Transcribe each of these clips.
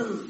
Ooh.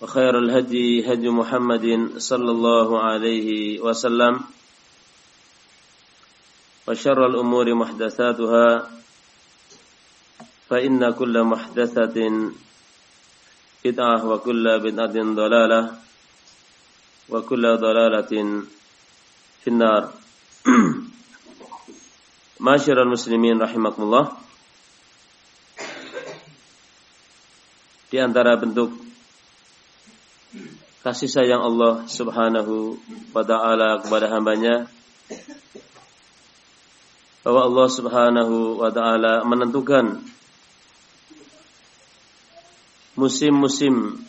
وخير الهدي هدي محمد صلى الله عليه وسلم وشر الأمور محدثاتها فإن كل محدثة بدعة وكل بدعة ضلالة وكل ضلالة في النار. معاشر المسلمين رحمكم الله Di antara bentuk kasih sayang Allah Subhanahu wa taala kepada hambanya. Bahwa Allah Subhanahu wa taala menentukan musim-musim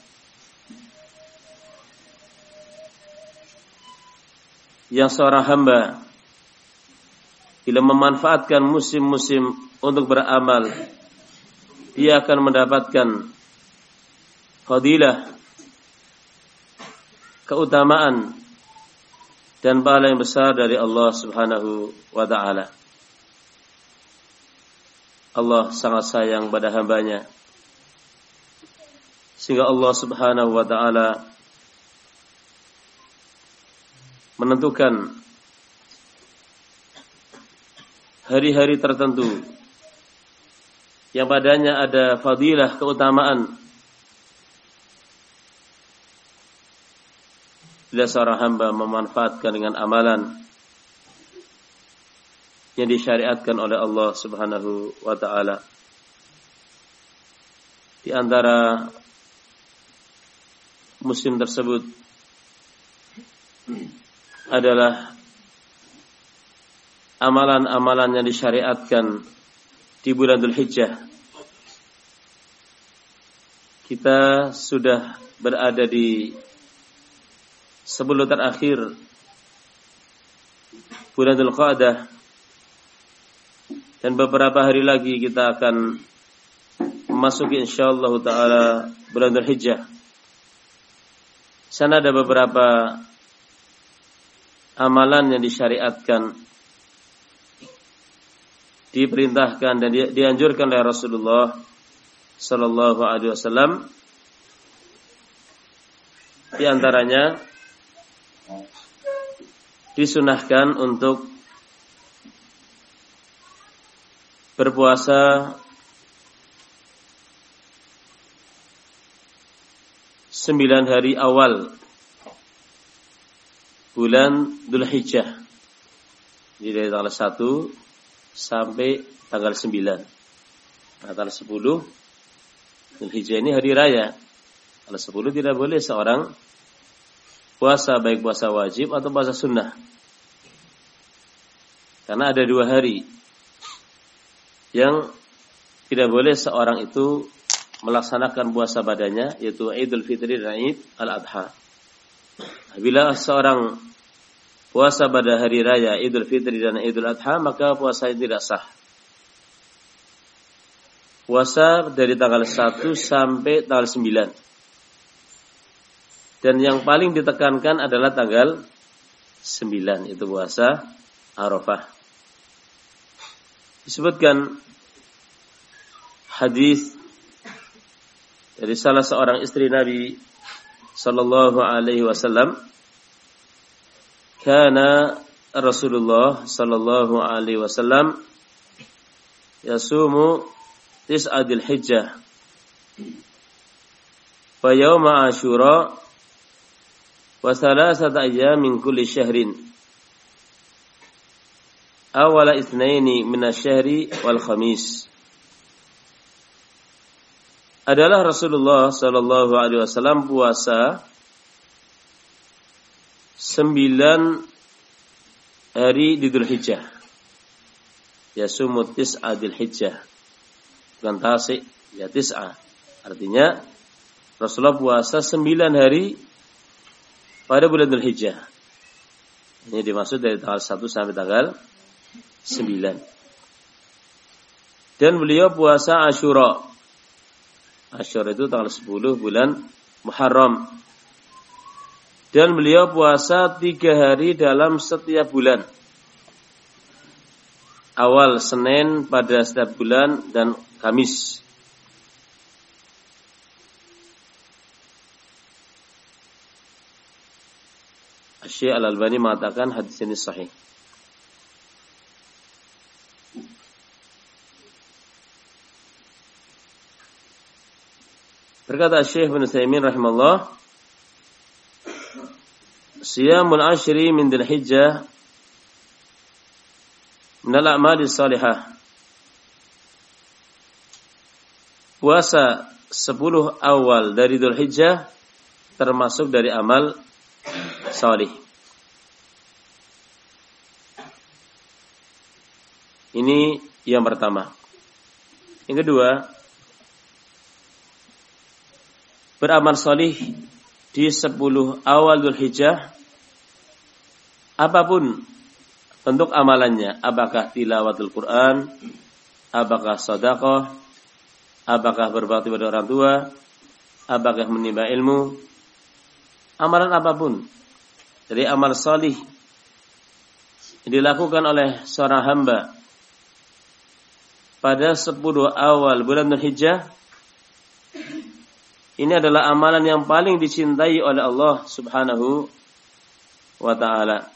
yang seorang hamba bila memanfaatkan musim-musim untuk beramal dia akan mendapatkan fadilah keutamaan dan pahala yang besar dari Allah Subhanahu wa taala. Allah sangat sayang pada hambanya sehingga Allah Subhanahu wa taala menentukan hari-hari tertentu yang padanya ada fadilah keutamaan bila seorang hamba memanfaatkan dengan amalan yang disyariatkan oleh Allah Subhanahu wa taala di antara musim tersebut adalah amalan-amalan yang disyariatkan di bulan Dhul Hijjah. Kita sudah berada di sebelum terakhir bulan Dhul Qa'dah. Dan beberapa hari lagi kita akan memasuki insyaallah taala bulan Dhul Hijjah sana ada beberapa amalan yang disyariatkan diperintahkan dan dianjurkan oleh Rasulullah sallallahu alaihi wasallam. Di antaranya disunahkan untuk berpuasa sembilan hari awal bulan Dhul Hijjah. Jadi dari tanggal 1 sampai tanggal 9. Nah, tanggal 10 Dhul Hijjah ini hari raya. Tanggal 10 tidak boleh seorang puasa baik puasa wajib atau puasa sunnah. Karena ada dua hari yang tidak boleh seorang itu melaksanakan puasa badannya yaitu Idul Fitri dan Id Al-Adha. Bila seorang puasa pada hari raya Idul Fitri dan Idul Adha maka puasa tidak sah. Puasa dari tanggal 1 sampai tanggal 9. Dan yang paling ditekankan adalah tanggal 9 itu puasa Arafah. Disebutkan hadis dari salah seorang istri Nabi sallallahu alaihi wasallam. Kana Rasulullah sallallahu alaihi wasallam yasumu tis'adil hijjah wa yawma ashura wa thalathata ayyamin kulli syahrin awala itsnaini minasyahri wal khamis adalah Rasulullah Shallallahu Alaihi Wasallam puasa sembilan hari di Dhul Hijjah. Ya sumut tis'a Dhul Hijjah. Bukan tasik, ya tis'a. Artinya Rasulullah puasa sembilan hari pada bulan Dhul Hijjah. Ini dimaksud dari tanggal 1 sampai tanggal sembilan. Dan beliau puasa Ashura. Ashura itu tanggal sepuluh bulan Muharram. Dan beliau puasa tiga hari dalam setiap bulan. Awal Senin pada setiap bulan dan Kamis. Syekh Al-Albani mengatakan hadis ini sahih. Berkata Syekh bin Taimin rahimahullah, Siyamul ashri min dhul hijjah min al-a'mali salihah. Puasa sepuluh awal dari Dhul Hijjah termasuk dari amal salih. Ini yang pertama. Yang kedua, beramal solih di sepuluh awal Dhul Hijjah apa pun bentuk amalannya apakah tilawatul Quran apakah sedekah apakah berbakti pada orang tua apakah menimba ilmu amalan apa pun jadi amal solih dilakukan oleh seorang hamba pada sepuluh awal bulan Dhul Hijjah ini adalah amalan yang paling dicintai oleh Allah Subhanahu wa taala.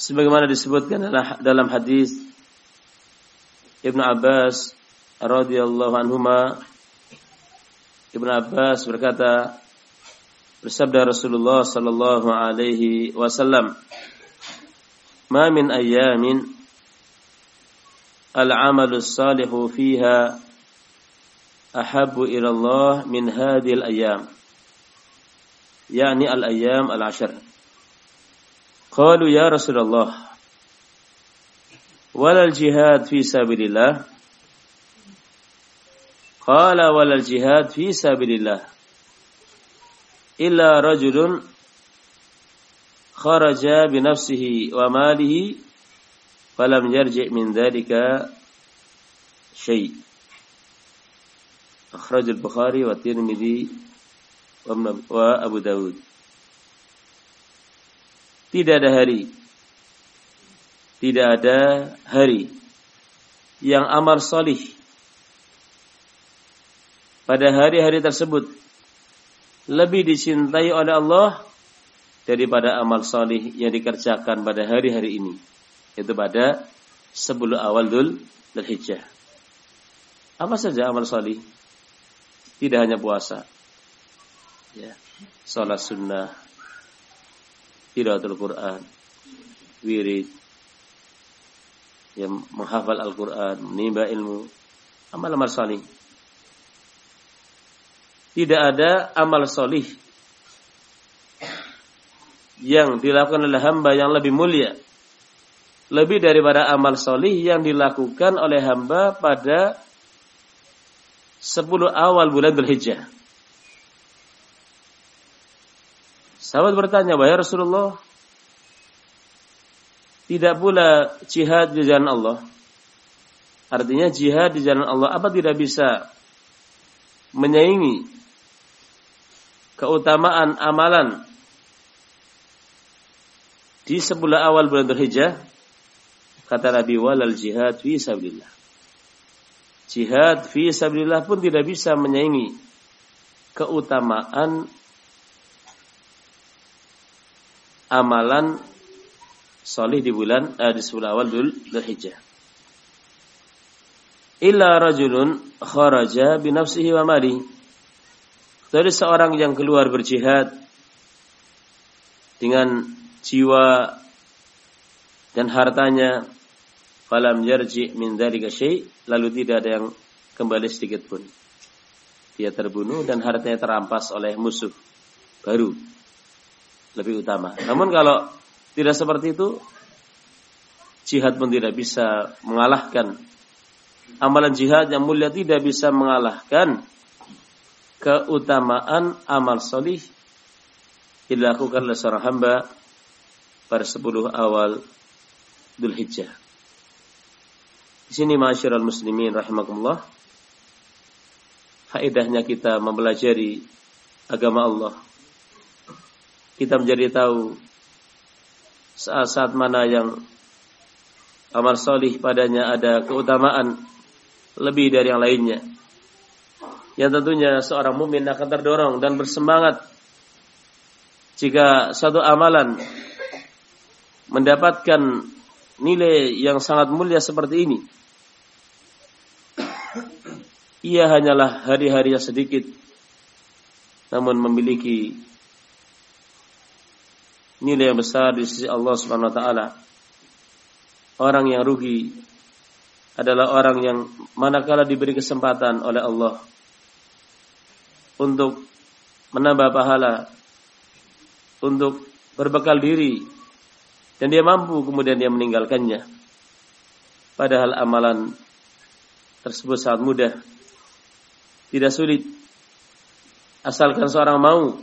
Sebagaimana disebutkan dalam hadis Ibnu Abbas radhiyallahu anhuma Ibnu Abbas berkata bersabda Rasulullah sallallahu alaihi wasallam Ma min ayamin al-amalu salihu fiha ahabbu ila Allah min hadhil ayyam yakni al ayyam al ashar qalu ya Rasulullah wal jihad fi sabilillah qala wal jihad fi sabilillah illa rajulun kharaja bi nafsihi wa malihi falam yarji' min dhalika syai' Akhraj al-Bukhari wa Tirmidzi wa Abu Dawud. Tidak ada hari tidak ada hari yang amal solih pada hari-hari tersebut lebih dicintai oleh Allah daripada amal solih yang dikerjakan pada hari-hari ini. Itu pada sebelum awal Dhul Hijjah. Apa saja amal solih? Tidak hanya puasa. Ya. Salat sunnah. Tilawatul Quran. Wirid. Yang menghafal Al-Quran. Menimba ilmu. Amal-amal solih tidak ada amal solih yang dilakukan oleh hamba yang lebih mulia lebih daripada amal solih yang dilakukan oleh hamba pada 10 awal bulan Dzulhijjah. Sahabat bertanya, "Wahai Rasulullah, tidak pula jihad di jalan Allah?" Artinya jihad di jalan Allah apa tidak bisa menyaingi keutamaan amalan di sebulan awal bulan Dzulhijjah kata Nabi walal jihad fi sabilillah. Jihad fi sabilillah pun tidak bisa menyaingi keutamaan amalan solih di bulan eh, di sebulan awal Dzulhijjah. Illa rajulun kharaja bi nafsihi wa malihi dari seorang yang keluar berjihad dengan jiwa dan hartanya falam yarji min dzalika syai. Lalu tidak ada yang kembali sedikit pun. Dia terbunuh dan hartanya terampas oleh musuh baru. Lebih utama. Namun kalau tidak seperti itu jihad pun tidak bisa mengalahkan. Amalan jihad yang mulia tidak bisa mengalahkan keutamaan amal solih dilakukan oleh seorang hamba pada sepuluh awal Dhul Hijjah. Di sini masyarakat muslimin rahimakumullah faedahnya kita mempelajari agama Allah. Kita menjadi tahu saat-saat mana yang amal solih padanya ada keutamaan lebih dari yang lainnya yang tentunya seorang mukmin akan terdorong dan bersemangat jika satu amalan mendapatkan nilai yang sangat mulia seperti ini. Ia hanyalah hari-hari yang sedikit namun memiliki nilai yang besar di sisi Allah Subhanahu wa taala. Orang yang rugi adalah orang yang manakala diberi kesempatan oleh Allah untuk menambah pahala, untuk berbekal diri, dan dia mampu kemudian dia meninggalkannya. Padahal amalan tersebut sangat mudah, tidak sulit. Asalkan seorang mau,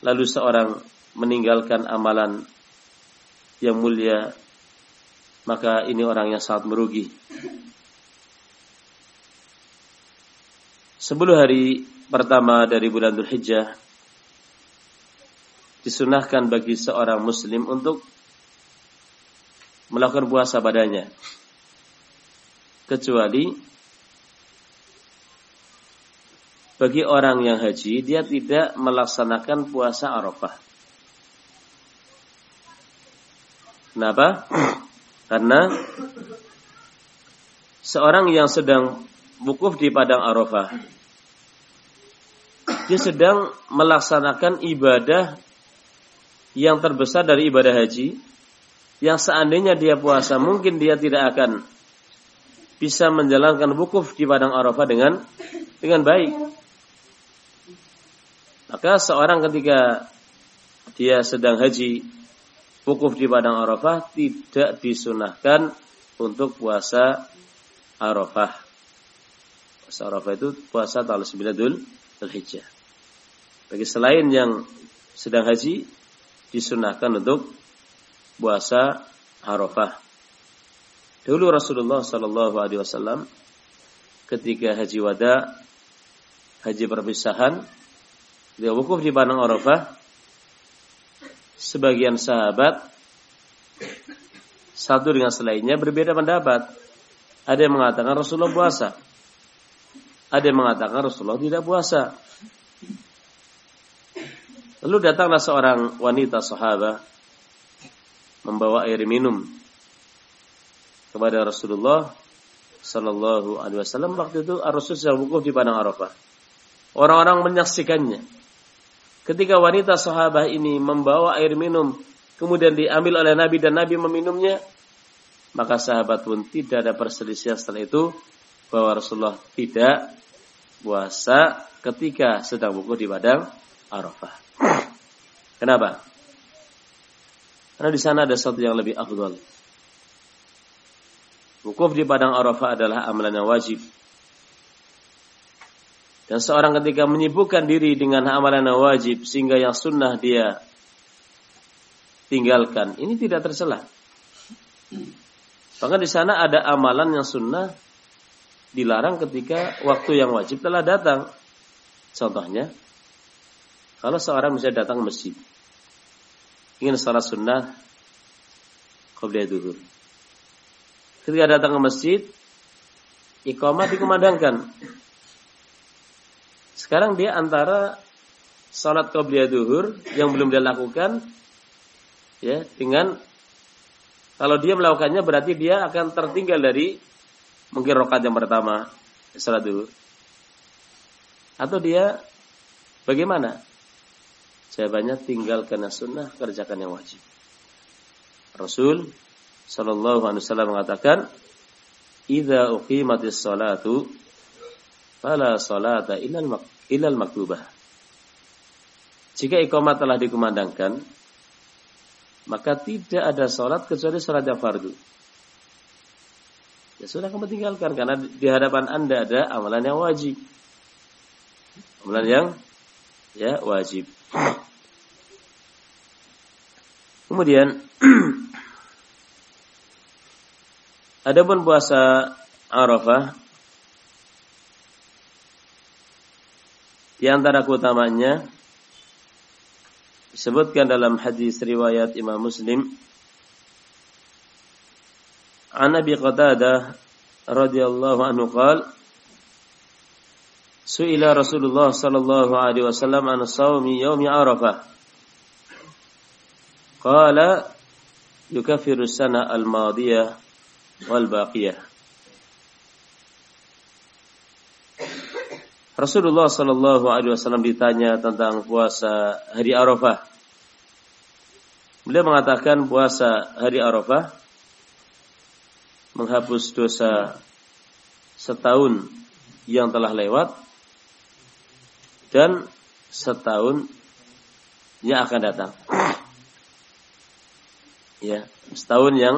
lalu seorang meninggalkan amalan yang mulia, maka ini orang yang sangat merugi. Sepuluh hari pertama dari bulan Dhul Hijjah disunahkan bagi seorang muslim untuk melakukan puasa padanya kecuali bagi orang yang haji dia tidak melaksanakan puasa Arafah. Kenapa? Karena seorang yang sedang wukuf di padang Arafah dia sedang melaksanakan ibadah yang terbesar dari ibadah haji yang seandainya dia puasa mungkin dia tidak akan bisa menjalankan wukuf di padang Arafah dengan dengan baik. Maka seorang ketika dia sedang haji wukuf di padang Arafah tidak disunahkan untuk puasa Arafah. Puasa Arafah itu puasa tanggal 9 Dzulhijjah. Bagi selain yang sedang haji disunahkan untuk puasa Arafah. Dulu Rasulullah Shallallahu Alaihi Wasallam ketika haji wada, haji perpisahan, dia wukuf di padang Arafah. Sebagian sahabat satu dengan selainnya berbeda pendapat. Ada yang mengatakan Rasulullah puasa. Ada yang mengatakan Rasulullah tidak puasa. Lalu datanglah seorang wanita sahabat membawa air minum kepada Rasulullah Sallallahu Alaihi Wasallam waktu itu Rasul sedang wukuf di padang Arafah. Orang-orang menyaksikannya. Ketika wanita sahabat ini membawa air minum, kemudian diambil oleh Nabi dan Nabi meminumnya, maka sahabat pun tidak ada perselisihan setelah itu bahwa Rasulullah tidak puasa ketika sedang wukuf di padang Arafah. Kenapa? Karena di sana ada satu yang lebih afdal. Wukuf di padang Arafah adalah amalan yang wajib. Dan seorang ketika menyibukkan diri dengan amalan wajib sehingga yang sunnah dia tinggalkan, ini tidak tercela. Bahkan di sana ada amalan yang sunnah dilarang ketika waktu yang wajib telah datang. Contohnya, kalau seorang bisa datang ke masjid, ingin salat sunnah, qobliyah duhur. Ketika datang ke masjid, iqamah dikumandangkan. Sekarang dia antara salat qobliyah duhur yang belum dia lakukan ya dengan kalau dia melakukannya berarti dia akan tertinggal dari mungkin rokat yang pertama salat duhur. Atau dia bagaimana? Jawabannya tinggalkan sunnah, kerjakan yang wajib. Rasul Sallallahu Alaihi Wasallam mengatakan, "Idza uqimatis salatu, fala salata ilal ilal maktubah." Jika iqamat telah dikumandangkan, maka tidak ada salat kecuali yang fardu. Ya sudah kamu tinggalkan karena di hadapan Anda ada amalan yang wajib. Amalan yang ya wajib. Kemudian Adapun puasa Arafah di antara keutamanya disebutkan dalam hadis riwayat Imam Muslim An Abi Qatadah radhiyallahu anhu qala Su'ila Rasulullah sallallahu alaihi wasallam an shaumi yaumi Arafah Qala yukaffiru sana al-madiyah wal baqiyah. Rasulullah Shallallahu Alaihi Wasallam ditanya tentang puasa hari Arafah. Beliau mengatakan puasa hari Arafah menghapus dosa setahun yang telah lewat dan setahun yang akan datang. Ya, setahun yang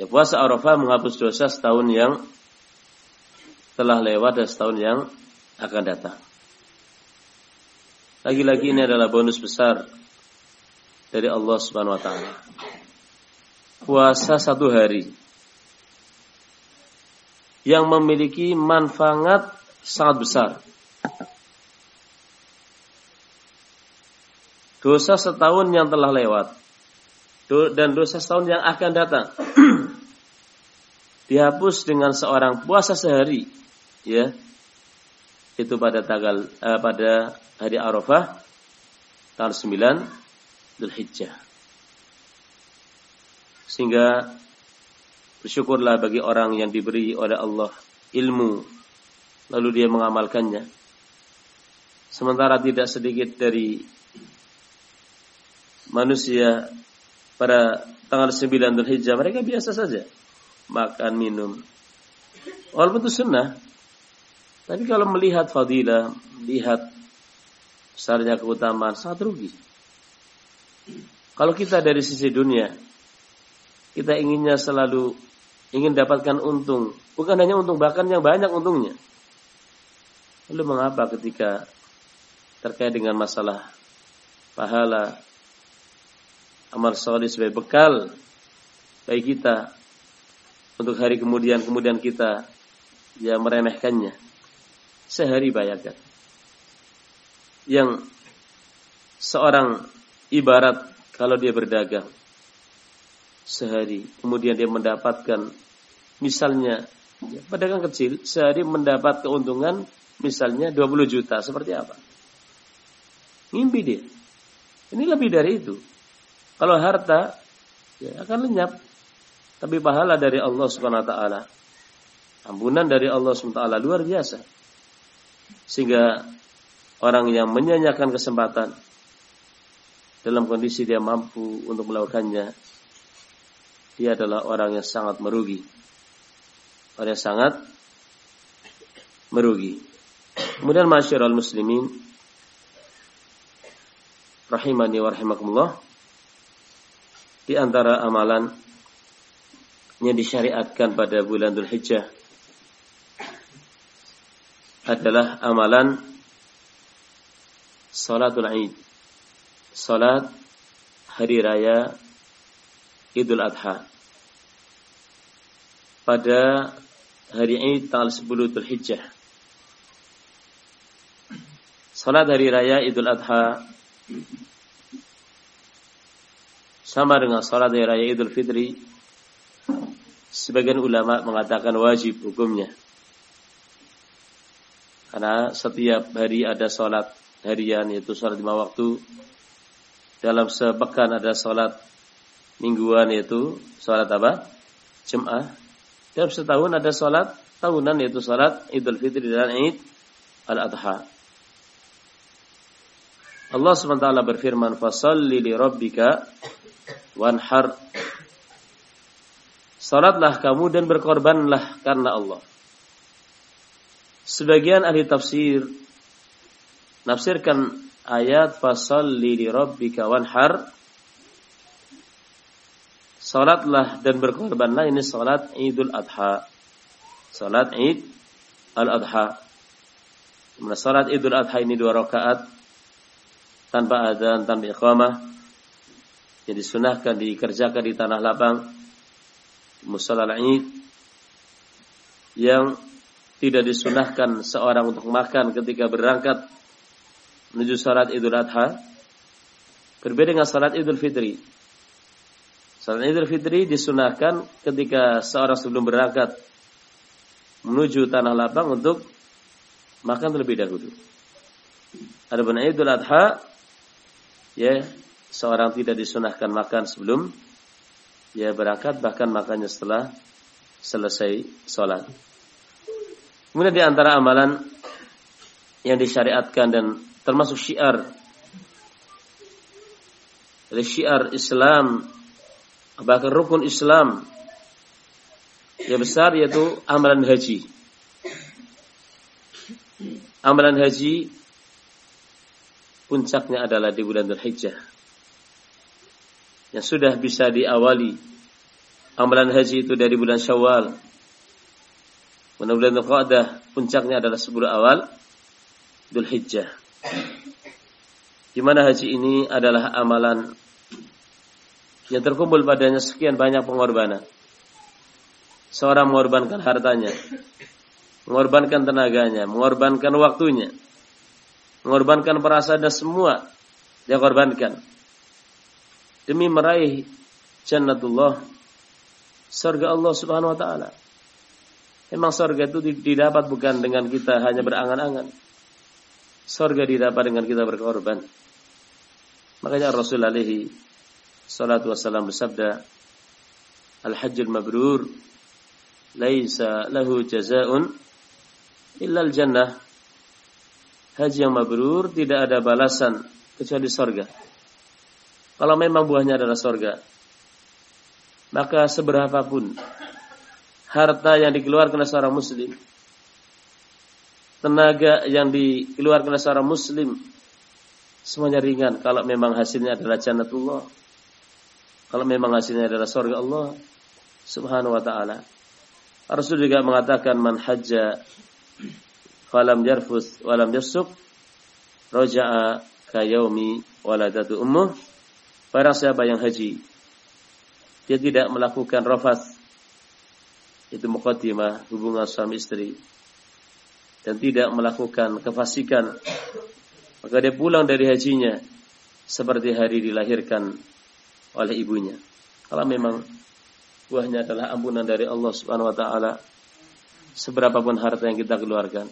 Ya puasa Arafah menghapus dosa setahun yang telah lewat dan setahun yang akan datang. Lagi-lagi ini adalah bonus besar dari Allah Subhanahu wa taala. Puasa satu hari yang memiliki manfaat sangat besar. Dosa setahun yang telah lewat dan dosa setahun yang akan datang dihapus dengan seorang puasa sehari ya. Itu pada tanggal eh, pada hari Arafah tanggal 9 Dzulhijjah. Sehingga bersyukurlah bagi orang yang diberi oleh Allah ilmu lalu dia mengamalkannya. Sementara tidak sedikit dari manusia pada tanggal 9 Dzulhijjah mereka biasa saja makan minum. Walaupun itu sunnah. Tapi kalau melihat fadilah, lihat besarnya keutamaan sangat rugi. Kalau kita dari sisi dunia, kita inginnya selalu ingin dapatkan untung, bukan hanya untung, bahkan yang banyak untungnya. Lalu mengapa ketika terkait dengan masalah pahala amal soleh sebagai bekal bagi kita untuk hari kemudian kemudian kita ya meremehkannya sehari bayangkan yang seorang ibarat kalau dia berdagang sehari kemudian dia mendapatkan misalnya ya, pedagang kecil sehari mendapat keuntungan misalnya 20 juta seperti apa Ngimpi dia. Ini lebih dari itu. Kalau harta ya akan lenyap. Tapi pahala dari Allah Subhanahu wa taala. Ampunan dari Allah Subhanahu wa taala luar biasa. Sehingga orang yang menyanyikan kesempatan dalam kondisi dia mampu untuk melakukannya, dia adalah orang yang sangat merugi. Orang yang sangat merugi. Kemudian masyarakat muslimin rahimani wa rahimakumullah di antara amalan yang disyariatkan pada bulan Dhul Hijjah adalah amalan salatul Aid. Salat hari raya Idul Adha. Pada hari Id tanggal 10 Dhul Hijjah. Salat hari raya Idul Adha sama dengan salat hari raya Idul Fitri Sebagian ulama mengatakan wajib hukumnya. Karena setiap hari ada sholat harian yaitu sholat lima waktu. Dalam sepekan ada sholat mingguan yaitu sholat apa? Jum'ah. Dalam setahun ada sholat tahunan yaitu sholat Idul Fitri dan Id Al-Adha. Allah SWT berfirman, "Fasalli li rabbika wanhar." Salatlah kamu dan berkorbanlah karena Allah. Sebagian ahli tafsir nafsirkan ayat fasalli li rabbika wanhar Salatlah dan berkorbanlah ini salat Idul Adha. Salat Id Al-Adha. Mana salat Idul Adha ini dua rakaat tanpa adzan, tanpa iqamah yang disunahkan dikerjakan di tanah lapang musalla Id yang tidak disunahkan seorang untuk makan ketika berangkat menuju salat Idul Adha berbeda dengan salat Idul Fitri. Salat Idul Fitri disunahkan ketika seorang sebelum berangkat menuju tanah lapang untuk makan terlebih dahulu. Adapun Idul Adha ya seorang tidak disunahkan makan sebelum ya berangkat bahkan makannya setelah selesai sholat. Kemudian di antara amalan yang disyariatkan dan termasuk syiar dari syiar Islam bahkan rukun Islam yang besar yaitu amalan haji. Amalan haji puncaknya adalah di bulan Dzulhijjah yang sudah bisa diawali amalan haji itu dari bulan Syawal. Pada bulan Dzulqa'dah puncaknya adalah 10 awal Dzulhijjah. Di mana haji ini adalah amalan yang terkumpul padanya sekian banyak pengorbanan. Seorang mengorbankan hartanya, mengorbankan tenaganya, mengorbankan waktunya, mengorbankan perasaan dan semua dia korbankan demi meraih jannatullah surga Allah Subhanahu wa taala. Memang surga itu didapat bukan dengan kita hanya berangan-angan. Surga didapat dengan kita berkorban. Makanya Rasul alaihi salatu wassalam bersabda, Al-hajjul mabrur laisa lahu jazaa'un illa al-jannah. Haji yang mabrur tidak ada balasan kecuali surga. Kalau memang buahnya adalah sorga. Maka seberapapun harta yang dikeluarkan oleh seorang muslim. Tenaga yang dikeluarkan oleh seorang muslim. Semuanya ringan kalau memang hasilnya adalah jannatullah. Kalau memang hasilnya adalah sorga Allah subhanahu wa ta'ala. Rasul juga mengatakan man hajja falam jarfus walam yasuk roja'a kayaumi waladatu ummuh Barang siapa yang haji dia tidak melakukan rafat itu mukaddimah hubungan suami istri dan tidak melakukan kefasikan. Maka dia pulang dari hajinya seperti hari dilahirkan oleh ibunya. Kalau memang buahnya adalah ampunan dari Allah Subhanahu wa taala seberapapun harta yang kita keluarkan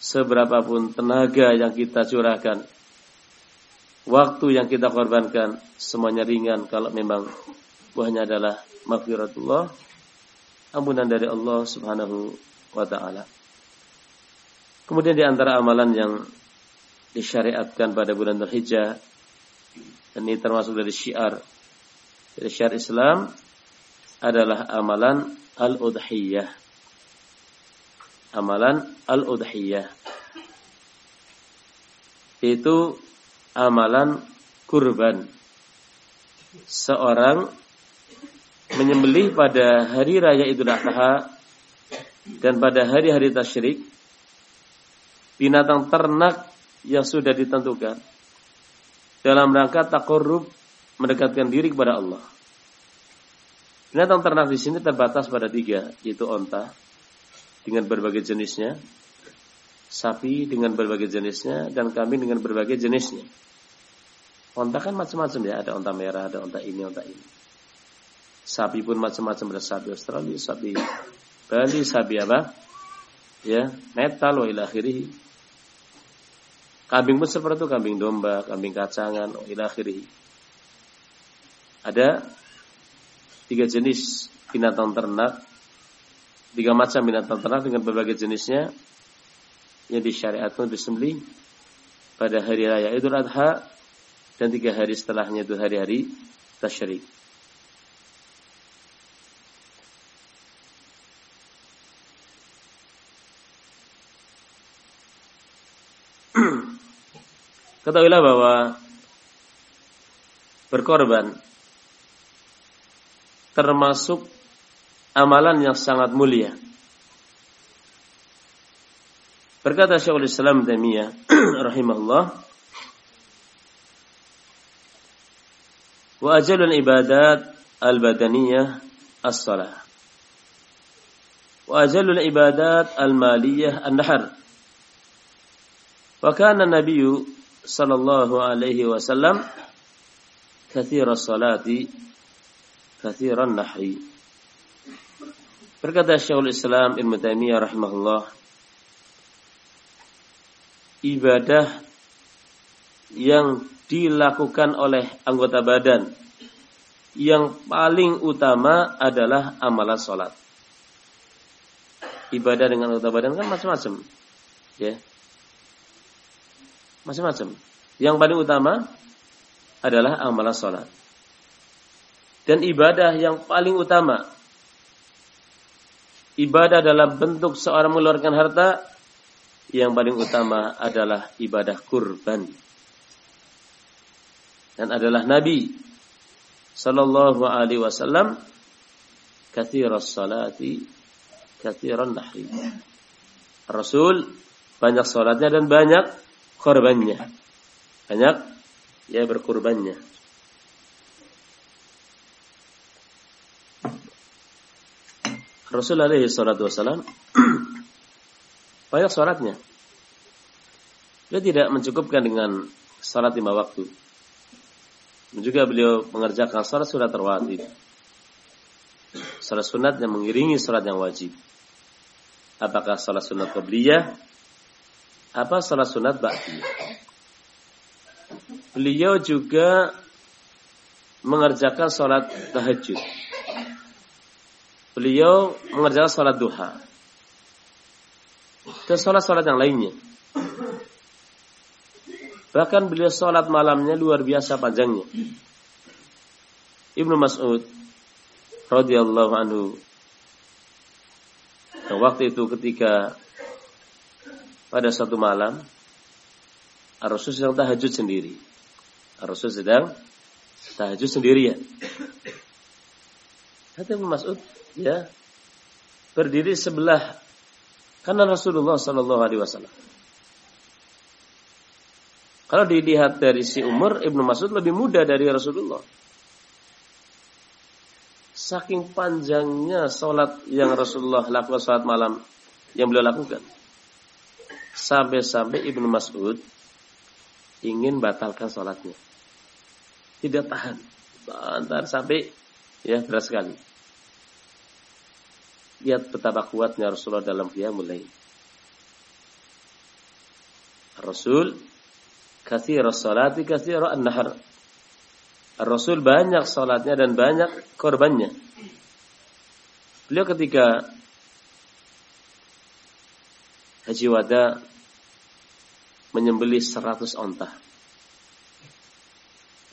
seberapapun tenaga yang kita curahkan waktu yang kita korbankan semuanya ringan kalau memang buahnya adalah maghfiratullah, ampunan dari Allah Subhanahu wa taala. Kemudian di antara amalan yang disyariatkan pada bulan Dzulhijjah ini termasuk dari syiar dari syiar Islam adalah amalan al-udhiyah. Amalan al-udhiyah. Itu amalan kurban. Seorang menyembelih pada hari raya Idul Adha dan pada hari-hari tasyrik binatang ternak yang sudah ditentukan dalam rangka takorub mendekatkan diri kepada Allah. Binatang ternak di sini terbatas pada tiga, yaitu onta dengan berbagai jenisnya, sapi dengan berbagai jenisnya, dan kambing dengan berbagai jenisnya. Onta kan macam-macam ya, ada onta merah, ada onta ini, onta ini. Sapi pun macam-macam, ada sapi Australia, sapi Bali, sapi apa? Ya, metal wa ilakhirih. Kambing pun seperti itu, kambing domba, kambing kacangan, wa ilakhirih. Ada tiga jenis binatang ternak, tiga macam binatang ternak dengan berbagai jenisnya yang disyariatkan disembelih pada hari raya Idul Adha dan tiga hari setelahnya itu hari-hari tasyrik. Ketahuilah bahwa berkorban termasuk amalan yang sangat mulia. Berkata Syekhul Islam Taimiyah rahimahullah Wa ajalul ibadat al-badaniyah as-salah. Wa ajalul ibadat al-maliyah an-nahar. Wa kana nabiyyu sallallahu alaihi wasallam kathira salati kathiran nahri. Berkata Syekhul Islam Ibn Taimiyah rahimahullah ibadah yang dilakukan oleh anggota badan yang paling utama adalah amalan sholat. Ibadah dengan anggota badan kan macam-macam, ya, macam-macam. Yang paling utama adalah amalan sholat. Dan ibadah yang paling utama, ibadah dalam bentuk seorang mengeluarkan harta, yang paling utama adalah ibadah kurban dan adalah Nabi sallallahu alaihi wasallam kathiras salati kathiran nahri. Rasul banyak salatnya dan banyak korbannya. Banyak ya berkurbannya. Rasul alaihi salatu wasallam banyak salatnya. Dia tidak mencukupkan dengan salat lima waktu. Dan juga beliau mengerjakan salat sunat terwajib. Salat sunat yang mengiringi salat yang wajib. Apakah salat sunat qabliyah? Apa salat sunat ba'diyah? Beliau juga mengerjakan salat tahajud. Beliau mengerjakan salat duha. Dan salat-salat yang lainnya. Bahkan beliau sholat malamnya luar biasa panjangnya. Ibnu Mas'ud radhiyallahu anhu dan waktu itu ketika pada satu malam Rasul sedang tahajud sendiri. Rasul sedang tahajud sendirian. Kata Ibnu Mas'ud, ya, berdiri sebelah kanan Rasulullah Sallallahu Alaihi Wasallam. Kalau dilihat dari si umur, Ibnu Mas'ud lebih muda dari Rasulullah. Saking panjangnya sholat yang Rasulullah lakukan sholat malam yang beliau lakukan. Sampai-sampai Ibnu Mas'ud ingin batalkan sholatnya. Tidak tahan. Antar sampai ya berat sekali. Lihat betapa kuatnya Rasulullah dalam dia mulai. Rasul Kathir salati kathir an-nahar. Rasul banyak salatnya dan banyak korbannya. Beliau ketika Haji Wada menyembelih 100 onta.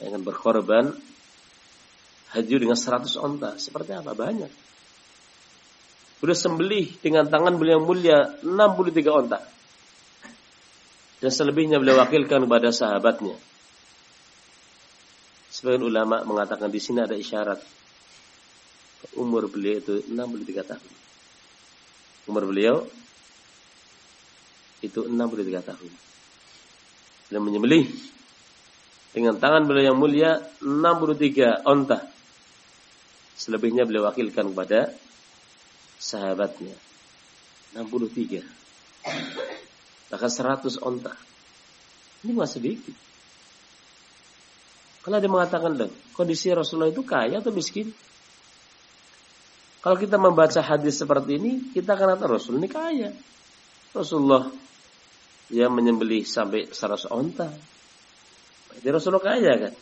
Dengan berkorban haji dengan 100 onta. Seperti apa? Banyak. Beliau sembelih dengan tangan beliau mulia 63 onta. Dan selebihnya beliau wakilkan kepada sahabatnya. Sebagian ulama mengatakan di sini ada isyarat. Umur beliau itu 63 tahun. Umur beliau itu 63 tahun. Beliau menyembelih dengan tangan beliau yang mulia 63 onta. Selebihnya beliau wakilkan kepada sahabatnya. 63. Bahkan 100 onta. Ini masih sedikit. Kalau dia mengatakan, loh, kondisi Rasulullah itu kaya atau miskin? Kalau kita membaca hadis seperti ini, kita akan kata Rasul ini kaya. Rasulullah ya menyembelih sampai 100 onta. Jadi Rasulullah kaya kan?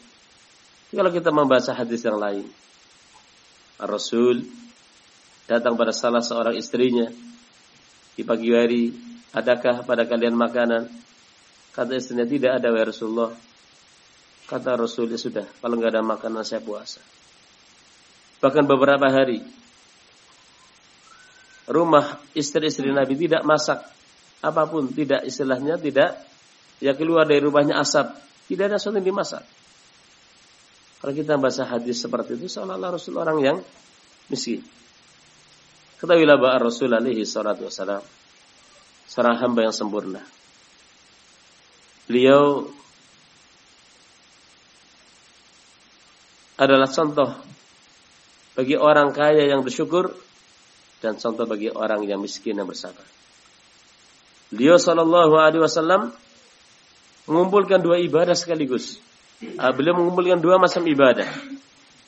Kalau kita membaca hadis yang lain, Rasul datang pada salah seorang istrinya di pagi hari, adakah pada kalian makanan? Kata istrinya tidak ada ya Rasulullah. Kata Rasul, ya sudah, kalau nggak ada makanan saya puasa. Bahkan beberapa hari, rumah istri-istri Nabi tidak masak apa pun, tidak istilahnya tidak ya keluar dari rumahnya asap, tidak ada sesuatu yang dimasak. Kalau kita baca hadis seperti itu, seolah-olah Rasul orang yang miskin. Ketahuilah bahwa Rasul alaihi salatu wassalam seorang hamba yang sempurna. Beliau adalah contoh bagi orang kaya yang bersyukur dan contoh bagi orang yang miskin yang bersabar. Beliau Shallallahu Alaihi Wasallam mengumpulkan dua ibadah sekaligus. Ah, beliau mengumpulkan dua macam ibadah,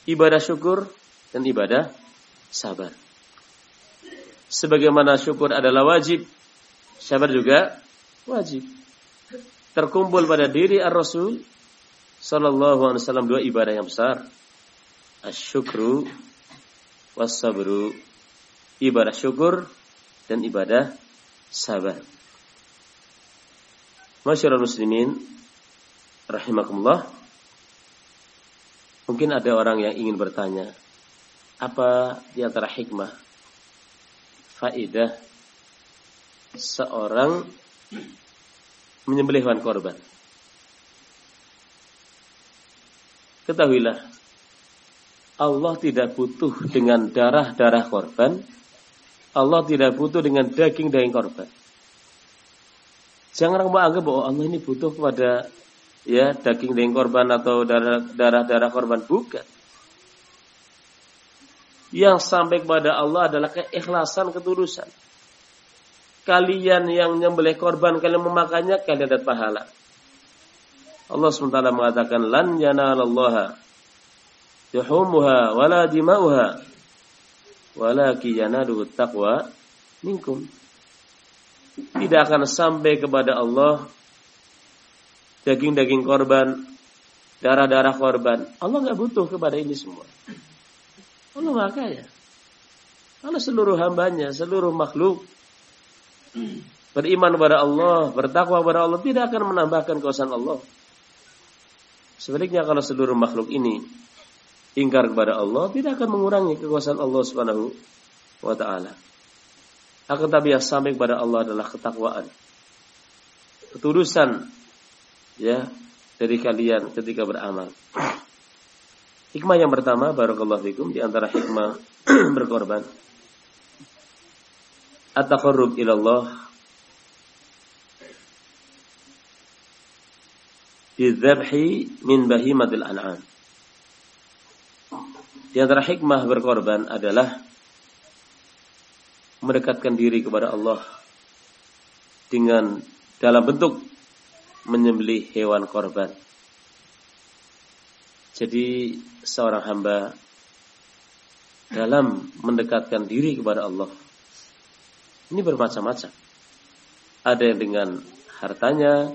ibadah syukur dan ibadah sabar. Sebagaimana syukur adalah wajib, sabar juga wajib. Terkumpul pada diri Ar-Rasul Sallallahu Alaihi Wasallam dua ibadah yang besar asyukru wasabru ibadah syukur dan ibadah sabar. Masyarakat muslimin rahimakumullah. Mungkin ada orang yang ingin bertanya, apa di antara hikmah faidah seorang menyembelih hewan korban? Ketahuilah Allah tidak butuh dengan darah-darah korban. Allah tidak butuh dengan daging-daging korban. Jangan orang menganggap bahwa Allah ini butuh kepada ya daging-daging korban atau darah-darah korban. Bukan. Yang sampai kepada Allah adalah keikhlasan, ketulusan. Kalian yang nyembelih korban, kalian memakannya, kalian dapat pahala. Allah SWT mengatakan, Lan yanalallaha yuhumuha wala dima'uha walaki yanaduhu taqwa minkum tidak akan sampai kepada Allah daging-daging korban darah-darah korban Allah nggak butuh kepada ini semua Allah nggak kaya kalau seluruh hambanya seluruh makhluk beriman kepada Allah bertakwa kepada Allah tidak akan menambahkan kekuasaan Allah sebaliknya kalau seluruh makhluk ini ingkar kepada Allah tidak akan mengurangi kekuasaan Allah Subhanahu wa taala. Akan tapi yang sampai kepada Allah adalah ketakwaan. Ketulusan ya dari kalian ketika beramal. Hikmah yang pertama barakallahu fikum di antara hikmah berkorban. At-taqarrub ila Allah bidzabhi min bahimatil an'am. Di antara hikmah berkorban adalah mendekatkan diri kepada Allah dengan dalam bentuk menyembelih hewan korban. Jadi seorang hamba dalam mendekatkan diri kepada Allah ini bermacam-macam. Ada yang dengan hartanya,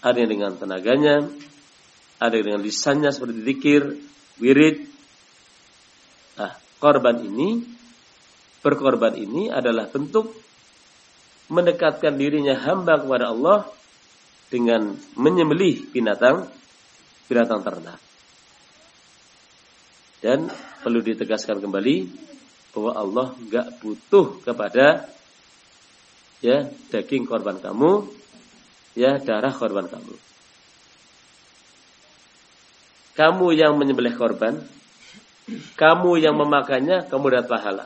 ada yang dengan tenaganya, ada yang dengan lisannya seperti zikir, wirid. Nah, korban ini, berkorban ini adalah bentuk mendekatkan dirinya hamba kepada Allah dengan menyembelih binatang, binatang ternak. Dan perlu ditegaskan kembali bahwa Allah nggak butuh kepada ya daging korban kamu, ya darah korban kamu. Kamu yang menyembelih korban, kamu yang memakannya, kamu dapat pahala.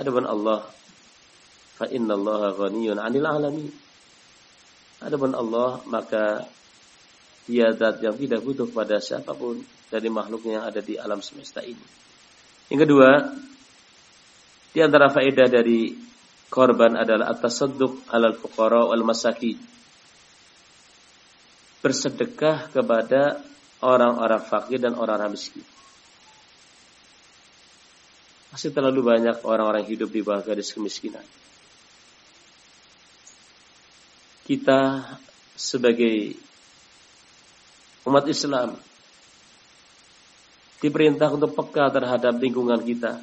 Adapun Allah, fa inna Allah ghaniyun 'anil 'alamin. Adapun Allah, maka dia zat yang tidak butuh pada siapa pun dari makhluknya yang ada di alam semesta ini. Yang kedua, di antara faedah dari korban adalah atas seduk alal fuqara wal masaki. Bersedekah kepada orang-orang fakir dan orang-orang miskin. Masih terlalu banyak orang-orang hidup di bawah garis kemiskinan. Kita sebagai umat Islam diperintah untuk peka terhadap lingkungan kita,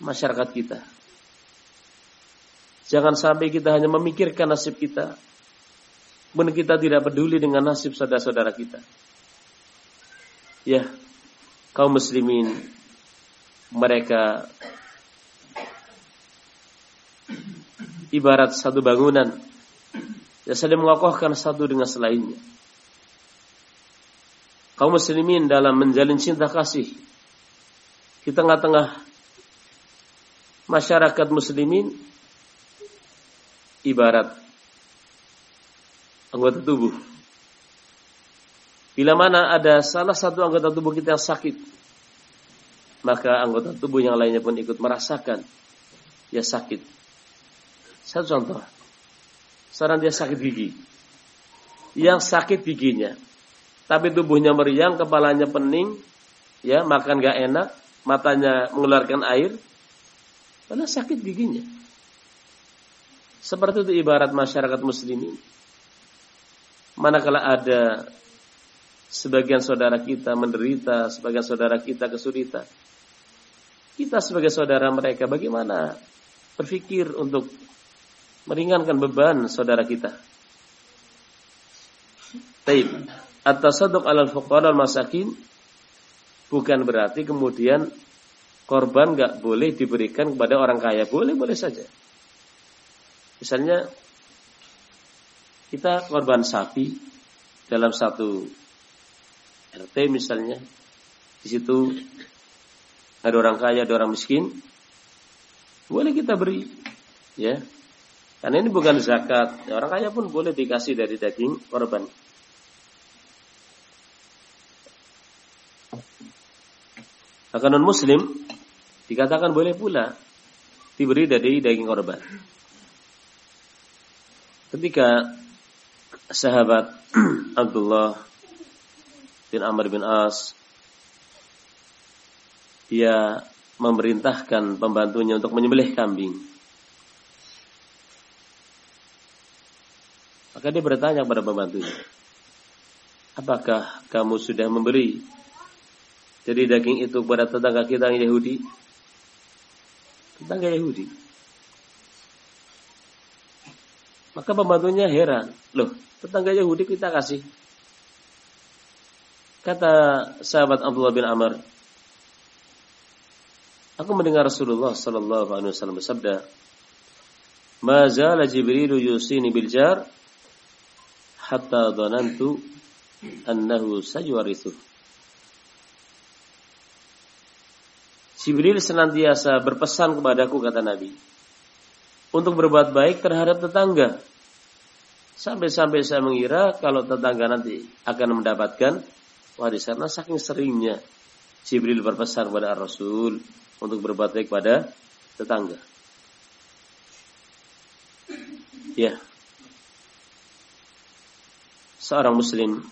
masyarakat kita. Jangan sampai kita hanya memikirkan nasib kita. Kemudian kita tidak peduli dengan nasib saudara-saudara kita. Ya, kaum muslimin mereka ibarat satu bangunan yang saling mengokohkan satu dengan selainnya. Kaum muslimin dalam menjalin cinta kasih di tengah-tengah masyarakat muslimin ibarat anggota tubuh. Bila mana ada salah satu anggota tubuh kita yang sakit, maka anggota tubuh yang lainnya pun ikut merasakan dia sakit. Satu contoh, sekarang dia sakit gigi. Yang sakit giginya, tapi tubuhnya meriang, kepalanya pening, ya makan gak enak, matanya mengeluarkan air, karena sakit giginya. Seperti itu ibarat masyarakat muslimin. Manakala ada sebagian saudara kita menderita, sebagian saudara kita kesulitan. Kita sebagai saudara mereka bagaimana berpikir untuk meringankan beban saudara kita. Taib. At-tasadduq alal fuqara al masakin bukan berarti kemudian korban nggak boleh diberikan kepada orang kaya. Boleh, boleh saja. Misalnya kita korban sapi dalam satu RT misalnya, di situ ada orang kaya, ada orang miskin, boleh kita beri, ya. Karena ini bukan zakat, orang kaya pun boleh dikasih dari daging korban. Maka non muslim dikatakan boleh pula diberi dari daging korban. Ketika sahabat Abdullah bin Amr bin As dia memerintahkan pembantunya untuk menyembelih kambing. Maka dia bertanya kepada pembantunya, apakah kamu sudah memberi jadi daging itu kepada tetangga kita yang Yahudi? Tetangga Yahudi. Maka pembantunya heran. Loh, tetangga Yahudi kita kasih. Kata sahabat Abdullah bin Amr, Aku mendengar Rasulullah sallallahu alaihi wasallam bersabda, "Ma zala Jibril yusini bil jar hatta dhanantu annahu sayurithu." Jibril senantiasa berpesan kepadaku kata Nabi, untuk berbuat baik terhadap tetangga. Sampai-sampai saya mengira kalau tetangga nanti akan mendapatkan warisan. Nah, saking seringnya Jibril berpesan kepada Rasul untuk berbuat baik pada tetangga. Ya. Seorang muslim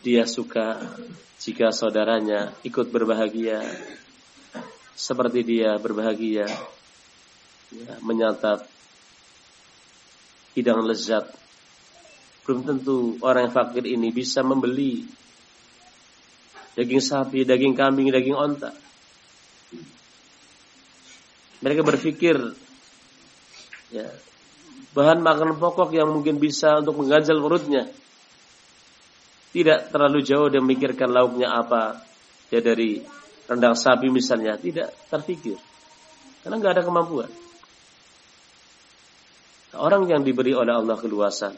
dia suka jika saudaranya ikut berbahagia seperti dia berbahagia ya, menyantap hidangan lezat. Belum tentu orang yang fakir ini bisa membeli daging sapi, daging kambing, daging onta. Mereka berpikir ya, bahan makanan pokok yang mungkin bisa untuk mengganjal perutnya. Tidak terlalu jauh dia memikirkan lauknya apa. Ya dari rendang sapi misalnya, tidak terpikir. Karena nggak ada kemampuan. Orang yang diberi oleh Allah keluasan,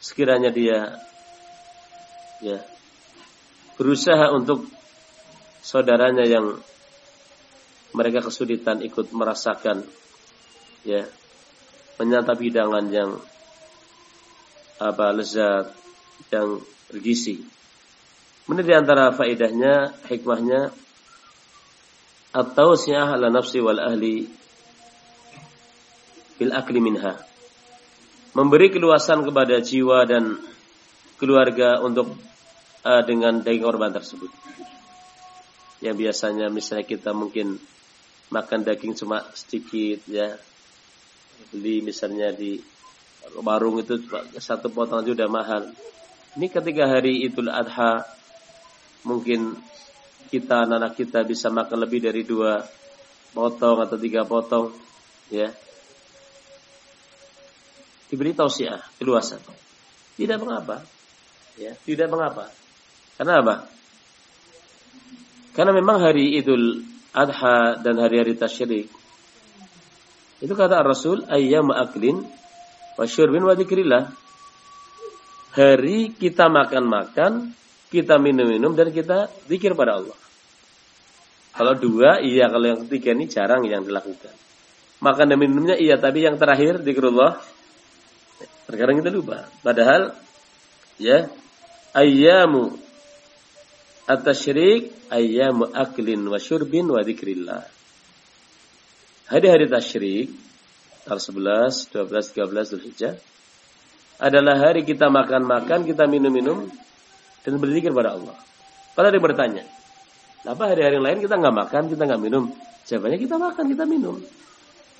sekiranya dia ya berusaha untuk saudaranya yang mereka kesulitan ikut merasakan ya menyantap hidangan yang apa lezat yang bergizi. Ini di antara faedahnya, hikmahnya atau siah ala nafsi wal ahli bil akli minha. Memberi keluasan kepada jiwa dan keluarga untuk uh, dengan daging korban tersebut. Yang biasanya misalnya kita mungkin makan daging cuma sedikit ya. Beli misalnya di warung itu satu potong aja udah mahal. Ini ketika hari Idul Adha mungkin kita anak-anak kita bisa makan lebih dari dua potong atau tiga potong ya diberi tausiah, keluasan. Tidak mengapa. Ya, tidak mengapa. Karena apa? Karena memang hari Idul Adha dan hari-hari tasyrik itu kata Rasul ayyam aklin wa syurbin wa dzikrillah. Hari kita makan-makan, kita minum-minum dan kita zikir pada Allah. Kalau dua iya, kalau yang ketiga ini jarang yang dilakukan. Makan dan minumnya iya, tapi yang terakhir zikrullah Terkadang kita lupa. Padahal ya ayyamu at-tasyrik ayyamu aklin wa syurbin wa dzikrillah. Hari-hari tasyrik tanggal 11, 12, 13 Zulhijjah adalah hari kita makan-makan, kita minum-minum dan berzikir pada Allah. Kalau ada bertanya, kenapa hari-hari lain kita nggak makan, kita nggak minum? Jawabannya kita makan, kita minum.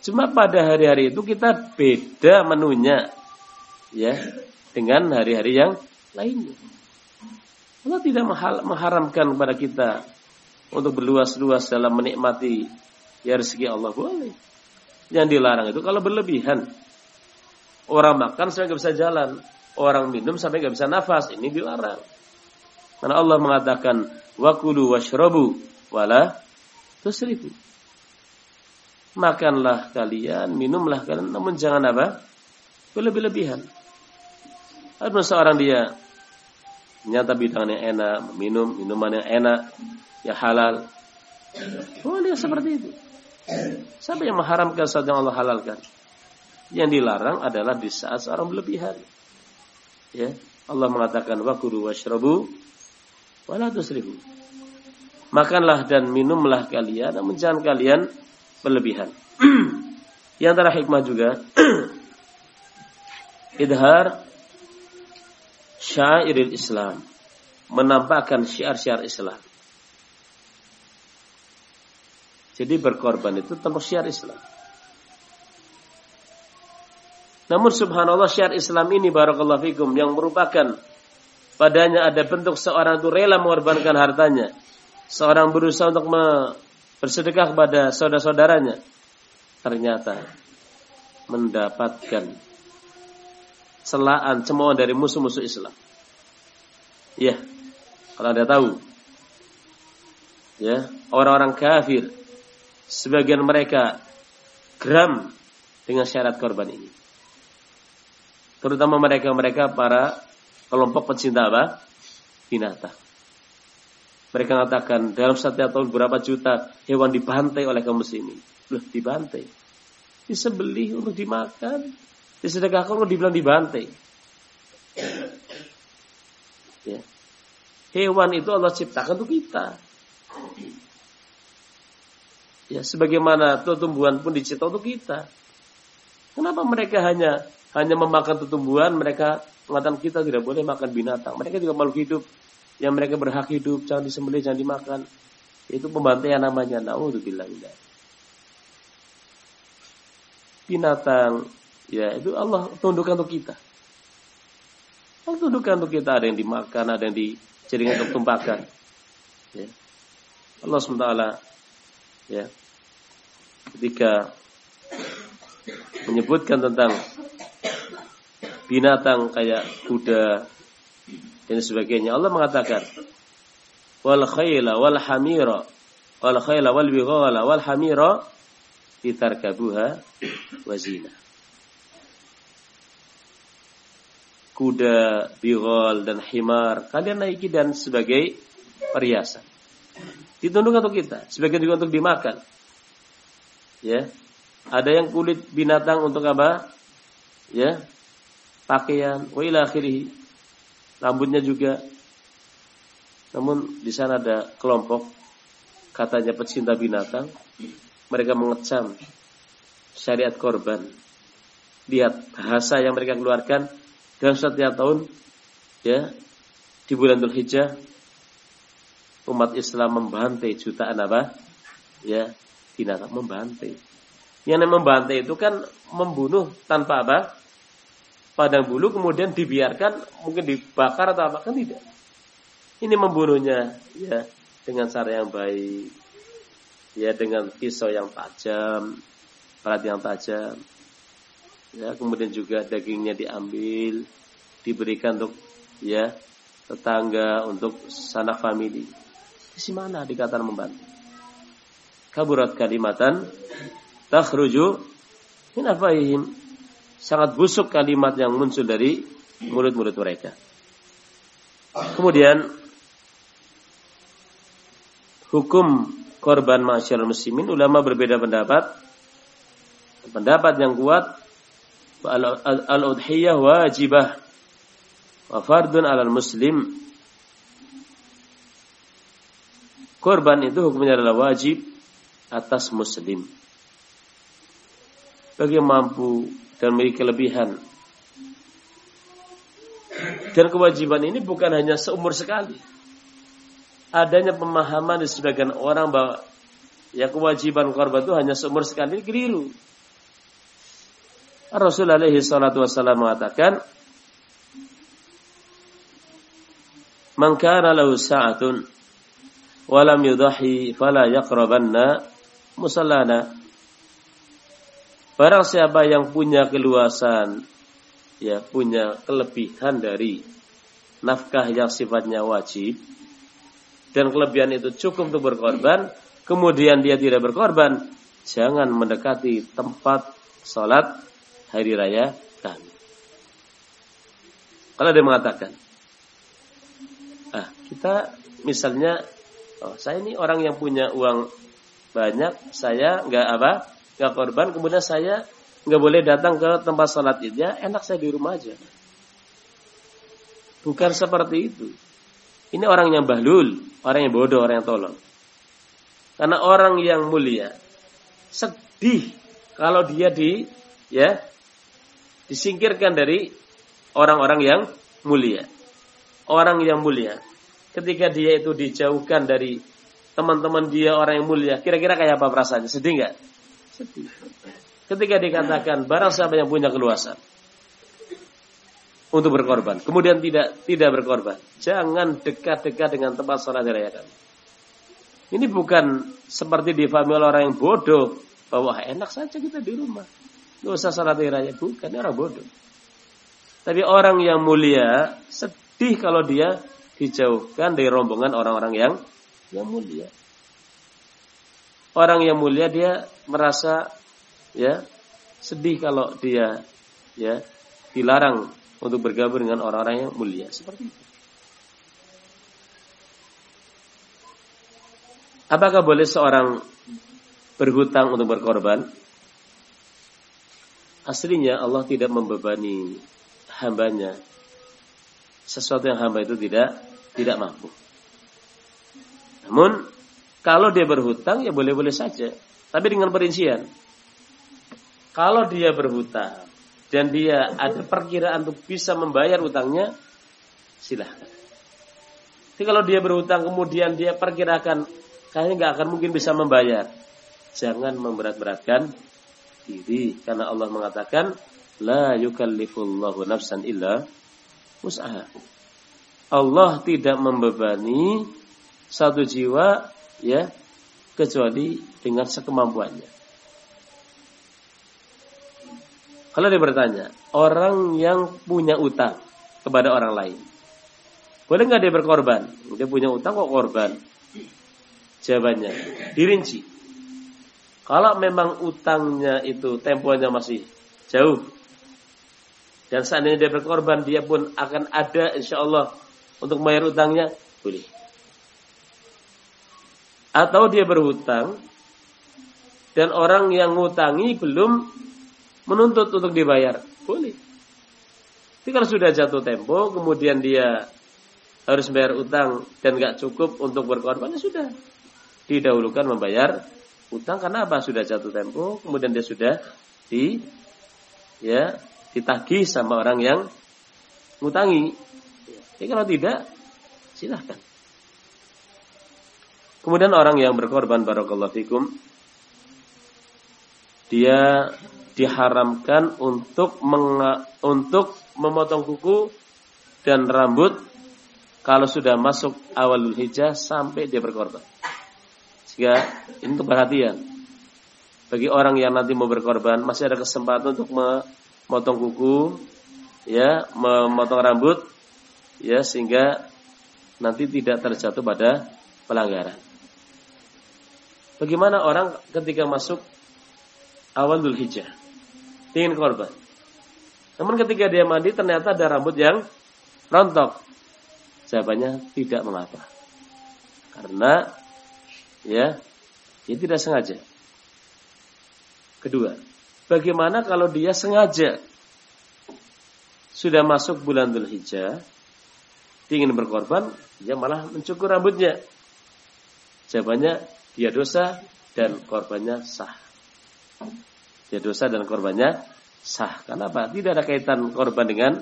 Cuma pada hari-hari itu kita beda menunya ya dengan hari-hari yang lainnya. Allah tidak mengharamkan kepada kita untuk berluas-luas dalam menikmati ya rezeki Allah boleh. Yang dilarang itu kalau berlebihan. Orang makan sampai nggak bisa jalan, orang minum sampai nggak bisa nafas, ini dilarang. Karena Allah mengatakan wakulu washrobu wala tusrifu. Makanlah kalian, minumlah kalian, namun jangan apa? Berlebih-lebihan. Ada seorang dia nyata bidang yang enak, minum minuman yang enak, yang halal. Boleh seperti itu. Siapa yang mengharamkan saat yang Allah halalkan? Yang dilarang adalah di saat seorang berlebihan. Ya, Allah mengatakan wakulu washrabu wala tusrifu. Makanlah dan minumlah kalian, namun jangan kalian berlebihan. yang antara hikmah juga idhar syairil Islam, menampakkan syiar-syiar Islam. Jadi berkorban itu tentang syiar Islam. Namun subhanallah syiar Islam ini barakallahu fikum yang merupakan padanya ada bentuk seorang itu rela mengorbankan hartanya. Seorang berusaha untuk bersedekah kepada saudara-saudaranya. Ternyata mendapatkan celaan, cemoohan dari musuh-musuh Islam. Ya, kalau Anda tahu, ya, orang-orang kafir, sebagian mereka geram dengan syarat korban ini. Terutama mereka-mereka para kelompok pecinta apa? Binatang. Mereka mengatakan dalam setiap tahun berapa juta hewan dibantai oleh kaum muslimin. Loh, dibantai. Disembelih untuk dimakan. Disedekahkan kalau dibilang dibantai. Ya. Hewan itu Allah ciptakan untuk kita. Ya, sebagaimana tumbuhan pun dicipta untuk kita. Kenapa mereka hanya hanya memakan tumbuhan, mereka mengatakan kita tidak boleh makan binatang. Mereka juga makhluk hidup yang mereka berhak hidup, jangan disembelih, jangan dimakan. Itu pembantaian namanya. Nauzubillah. Binatang Ya, itu Allah tundukkan untuk kita. Allah tundukkan untuk kita. Ada yang dimakan, ada yang dijadikan untuk tumpakan. Ya. Allah SWT ya, ketika menyebutkan tentang binatang kayak kuda dan sebagainya. Allah mengatakan wal khayla wal hamira wal khayla wal bighala wal hamira litarkabuha wazina. Kuda, bighal dan himar kalian naiki dan sebagai perhiasan. Ditunduk untuk kita, sebagian juga untuk dimakan. Ya. Ada yang kulit binatang untuk apa? Ya. Pakaian, wa ila akhirih rambutnya juga. Namun di sana ada kelompok katanya pecinta binatang, mereka mengecam syariat korban. Lihat bahasa yang mereka keluarkan dalam setiap tahun ya di bulan Dzulhijjah umat Islam membantai jutaan apa? Ya, binatang membantai. Yang membantai itu kan membunuh tanpa apa? Padang bulu kemudian dibiarkan mungkin dibakar atau apa kan tidak. Ini membunuhnya ya dengan cara yang baik. Ya dengan pisau yang tajam, alat yang tajam. Ya, kemudian juga dagingnya diambil, diberikan untuk ya tetangga, untuk sanak famili. Di mana dikatakan membantu? Kaburat kalimatan takhruju min afaihim sangat busuk kalimat yang muncul dari mulut-mulut mereka. Kemudian hukum korban masyarakat muslimin ulama berbeda pendapat. Pendapat yang kuat al-udhiyah wajibah wa fardun alal muslim. Korban itu hukumnya adalah wajib atas muslim. Bagi yang mampu dan memiliki kelebihan. Dan kewajiban ini bukan hanya seumur sekali. Adanya pemahaman di sebagian orang bahwa ya kewajiban korban itu hanya seumur sekali keliru. Rasulullah alaihi salatu wassalam mengatakan Man kana lahu sa'atun wa lam yudahi fala yaqrabanna musallana Barang siapa yang punya keluasan, ya punya kelebihan dari nafkah yang sifatnya wajib, dan kelebihan itu cukup untuk berkorban, kemudian dia tidak berkorban, jangan mendekati tempat sholat hari raya kami. Kalau dia mengatakan, ah kita misalnya, oh, saya ini orang yang punya uang banyak, saya nggak apa, nggak korban, kemudian saya nggak boleh datang ke tempat sholat ya enak saya di rumah aja. Bukan seperti itu. Ini orang yang bahlul, orang yang bodoh, orang yang tolong. Karena orang yang mulia sedih kalau dia di ya disingkirkan dari orang-orang yang mulia. Orang yang mulia ketika dia itu dijauhkan dari teman-teman dia orang yang mulia, kira-kira kayak apa perasaannya? Sedih nggak? Ketika dikatakan barang siapa yang punya keluasan untuk berkorban, kemudian tidak tidak berkorban, jangan dekat-dekat dengan tempat sholat dirayakan. Ini bukan seperti difahami oleh orang yang bodoh bahwa enak saja kita di rumah, nggak usah sholat raya, bukan orang bodoh. Tapi orang yang mulia sedih kalau dia dijauhkan dari rombongan orang-orang yang yang mulia orang yang mulia dia merasa ya sedih kalau dia ya dilarang untuk bergabung dengan orang-orang yang mulia seperti itu. Apakah boleh seorang berhutang untuk berkorban? Aslinya Allah tidak membebani hambanya sesuatu yang hamba itu tidak tidak mampu. Namun kalau dia berhutang ya boleh-boleh saja, tapi dengan perincian. Kalau dia berhutang dan dia ada perkiraan untuk bisa membayar hutangnya, silahkan. Tapi kalau dia berhutang kemudian dia perkirakan kayaknya nggak akan mungkin bisa membayar, jangan memberat-beratkan diri karena Allah mengatakan La yukallifullahu nafsan illa usaha. Allah tidak membebani satu jiwa ya kecuali dengan sekemampuannya. Kalau dia bertanya, orang yang punya utang kepada orang lain, boleh nggak dia berkorban? Dia punya utang kok korban? Jawabannya, dirinci. Kalau memang utangnya itu temponya masih jauh, dan seandainya dia berkorban, dia pun akan ada insya Allah untuk membayar utangnya, boleh. Atau dia berhutang, dan orang yang ngutangi belum menuntut untuk dibayar, boleh. Tapi kalau sudah jatuh tempo, kemudian dia harus bayar utang dan nggak cukup untuk berkorban, ya sudah didahulukan membayar utang karena apa? Sudah jatuh tempo, kemudian dia sudah di ya ditagih sama orang yang ngutangi. Ya, kalau tidak, silahkan. Kemudian orang yang berkorban barakallahu fikum dia diharamkan untuk menga, untuk memotong kuku dan rambut kalau sudah masuk awal hijjah sampai dia berkorban. Sehingga ini untuk perhatian. Bagi orang yang nanti mau berkorban masih ada kesempatan untuk memotong kuku, ya, memotong rambut, ya, sehingga nanti tidak terjatuh pada pelanggaran. Bagaimana orang ketika masuk awal hijjah ingin korban. Namun ketika dia mandi ternyata ada rambut yang rontok. Jawabannya tidak mengapa. Karena ya dia tidak sengaja. Kedua, bagaimana kalau dia sengaja sudah masuk bulan Dhul Hijjah, ingin berkorban, dia malah mencukur rambutnya. Jawabannya dia dosa dan korbannya sah. Dia dosa dan korbannya sah. Kenapa? Tidak ada kaitan korban dengan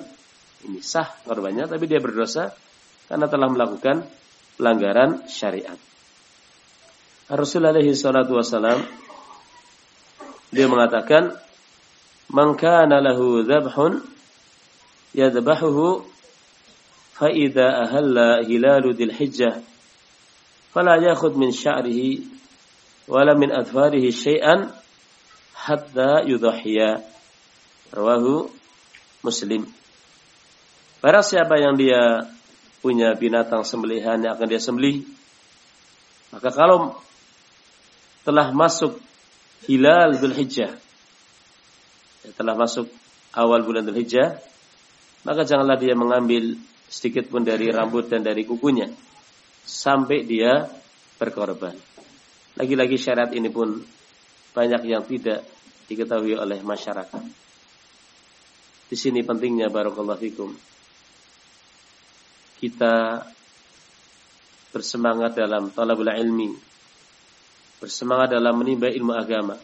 ini sah korbannya, tapi dia berdosa karena telah melakukan pelanggaran syariat. Rasulullah alaihi salatu dia mengatakan man kana lahu dhabhun yadhbahuhu fa idza ahalla hilalu hijjah fala yakhud min sya'rihi wala min adfarihi syai'an hatta yudhhiya rawahu muslim Barang siapa yang dia punya binatang sembelihan yang akan dia sembelih. Maka kalau telah masuk hilal Dhul Hijjah, ya, telah masuk awal bulan Dhul Hijjah, maka janganlah dia mengambil sedikit pun dari rambut dan dari kukunya sampai dia berkorban. Lagi-lagi syarat ini pun banyak yang tidak diketahui oleh masyarakat. Di sini pentingnya barakallahu fikum kita bersemangat dalam talabul ilmi, bersemangat dalam menimba ilmu agama.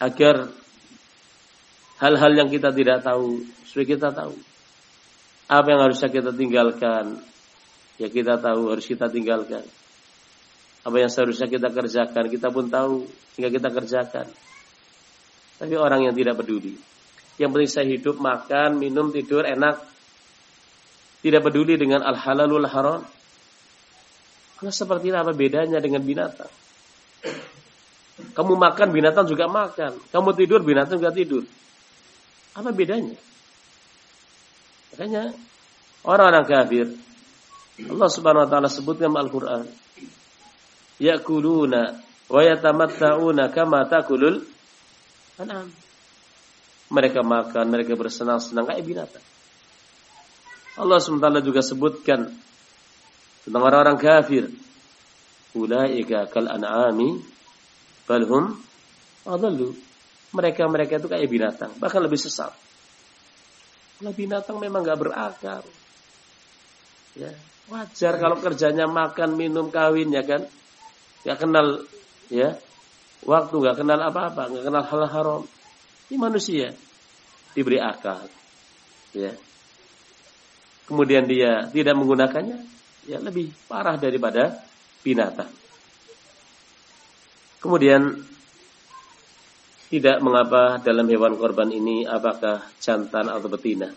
Agar hal-hal yang kita tidak tahu, supaya kita tahu. Apa yang harusnya kita tinggalkan, ya kita tahu harus kita tinggalkan. Apa yang seharusnya kita kerjakan, kita pun tahu, sehingga kita kerjakan. Tapi orang yang tidak peduli. Yang penting saya hidup, makan, minum, tidur, enak, tidak peduli dengan al-halalul haram. Karena seperti apa bedanya dengan binatang? Kamu makan, binatang juga makan. Kamu tidur, binatang juga tidur. Apa bedanya? Makanya orang-orang kafir Allah Subhanahu wa taala sebutkan Al-Qur'an. Yakuluna wa yatamatta'una kama takulul an'am. Mereka makan, mereka bersenang-senang kayak binatang. Allah SWT juga sebutkan tentang orang-orang kafir. Ulaika kal an'ami balhum adallu. Mereka-mereka itu kayak binatang, bahkan lebih sesat. Kalau binatang memang gak berakar. Ya, wajar kalau kerjanya makan, minum, kawin ya kan. Gak kenal ya waktu, gak kenal apa-apa, gak kenal hal haram. Ini manusia diberi akal. Ya, kemudian dia tidak menggunakannya, ya lebih parah daripada binatang. Kemudian tidak mengapa dalam hewan korban ini apakah jantan atau betina.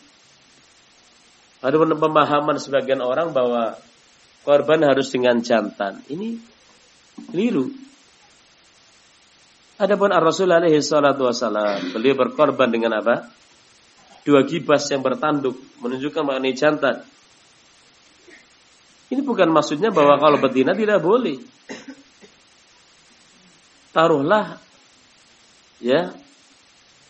Ada pemahaman sebagian orang bahwa korban harus dengan jantan. Ini keliru. Adapun Ar-Rasul alaihi salatu wasalam, beliau berkorban dengan apa? Dua kibas yang bertanduk menunjukkan mengenai jantan. Ini bukan maksudnya bahwa kalau betina tidak boleh. Taruhlah ya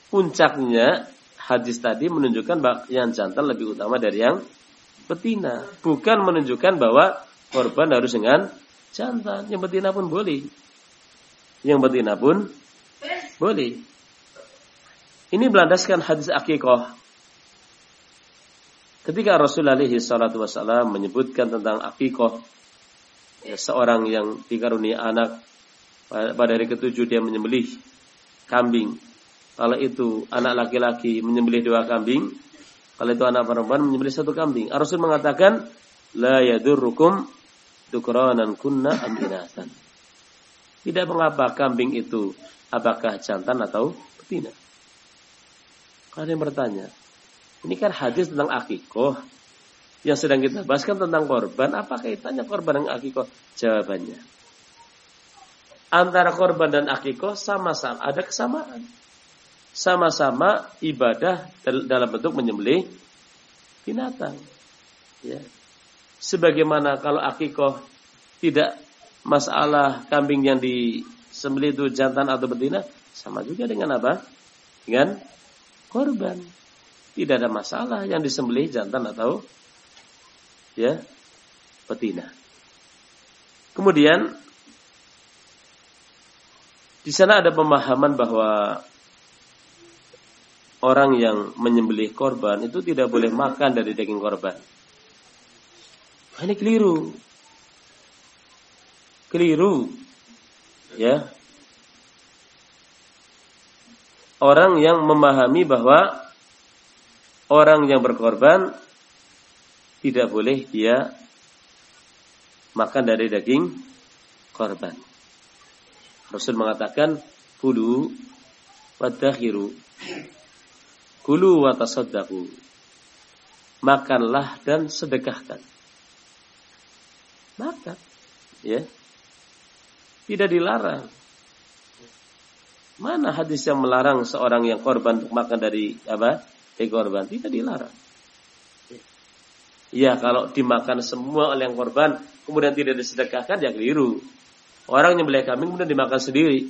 puncaknya hadis tadi menunjukkan bahwa yang jantan lebih utama dari yang betina, bukan menunjukkan bahwa korban harus dengan jantan. Yang betina pun boleh. Yang betina pun boleh. Ini melandaskan hadis akikoh. Ketika Rasulullah SAW menyebutkan tentang akikoh, ya, seorang yang dikaruniai anak pada hari ketujuh dia menyembelih kambing. Kalau itu anak laki-laki menyembelih dua kambing, kalau itu anak perempuan menyembelih satu kambing. Rasul mengatakan, la yadurrukum tukranan kunna aminatan. Tidak mengapa kambing itu apakah jantan atau betina. Ada yang bertanya, ini kan hadis tentang akikoh yang sedang kita bahas kan tentang korban. Apa kaitannya korban dengan akikoh? Jawabannya, antara korban dan akikoh sama-sama ada kesamaan. Sama-sama ibadah dalam bentuk menyembelih binatang. Ya. Sebagaimana kalau akikoh tidak masalah kambing yang disembelih itu jantan atau betina, sama juga dengan apa? Dengan korban. Tidak ada masalah yang disembelih jantan atau ya betina. Kemudian di sana ada pemahaman bahwa orang yang menyembelih korban itu tidak boleh makan dari daging korban. Ini keliru. Keliru. Ya. Orang yang memahami bahwa orang yang berkorban tidak boleh dia makan dari daging korban. Rasul mengatakan kulu wadakhiru. Kulu watasaddaku makanlah dan sedekahkan. Makan ya. Tidak dilarang. Mana hadis yang melarang seorang yang korban untuk makan dari apa dari korban? Tidak dilarang. Ya kalau dimakan semua oleh yang korban kemudian tidak disedekahkan ya keliru Orang yang beli kambing kemudian dimakan sendiri.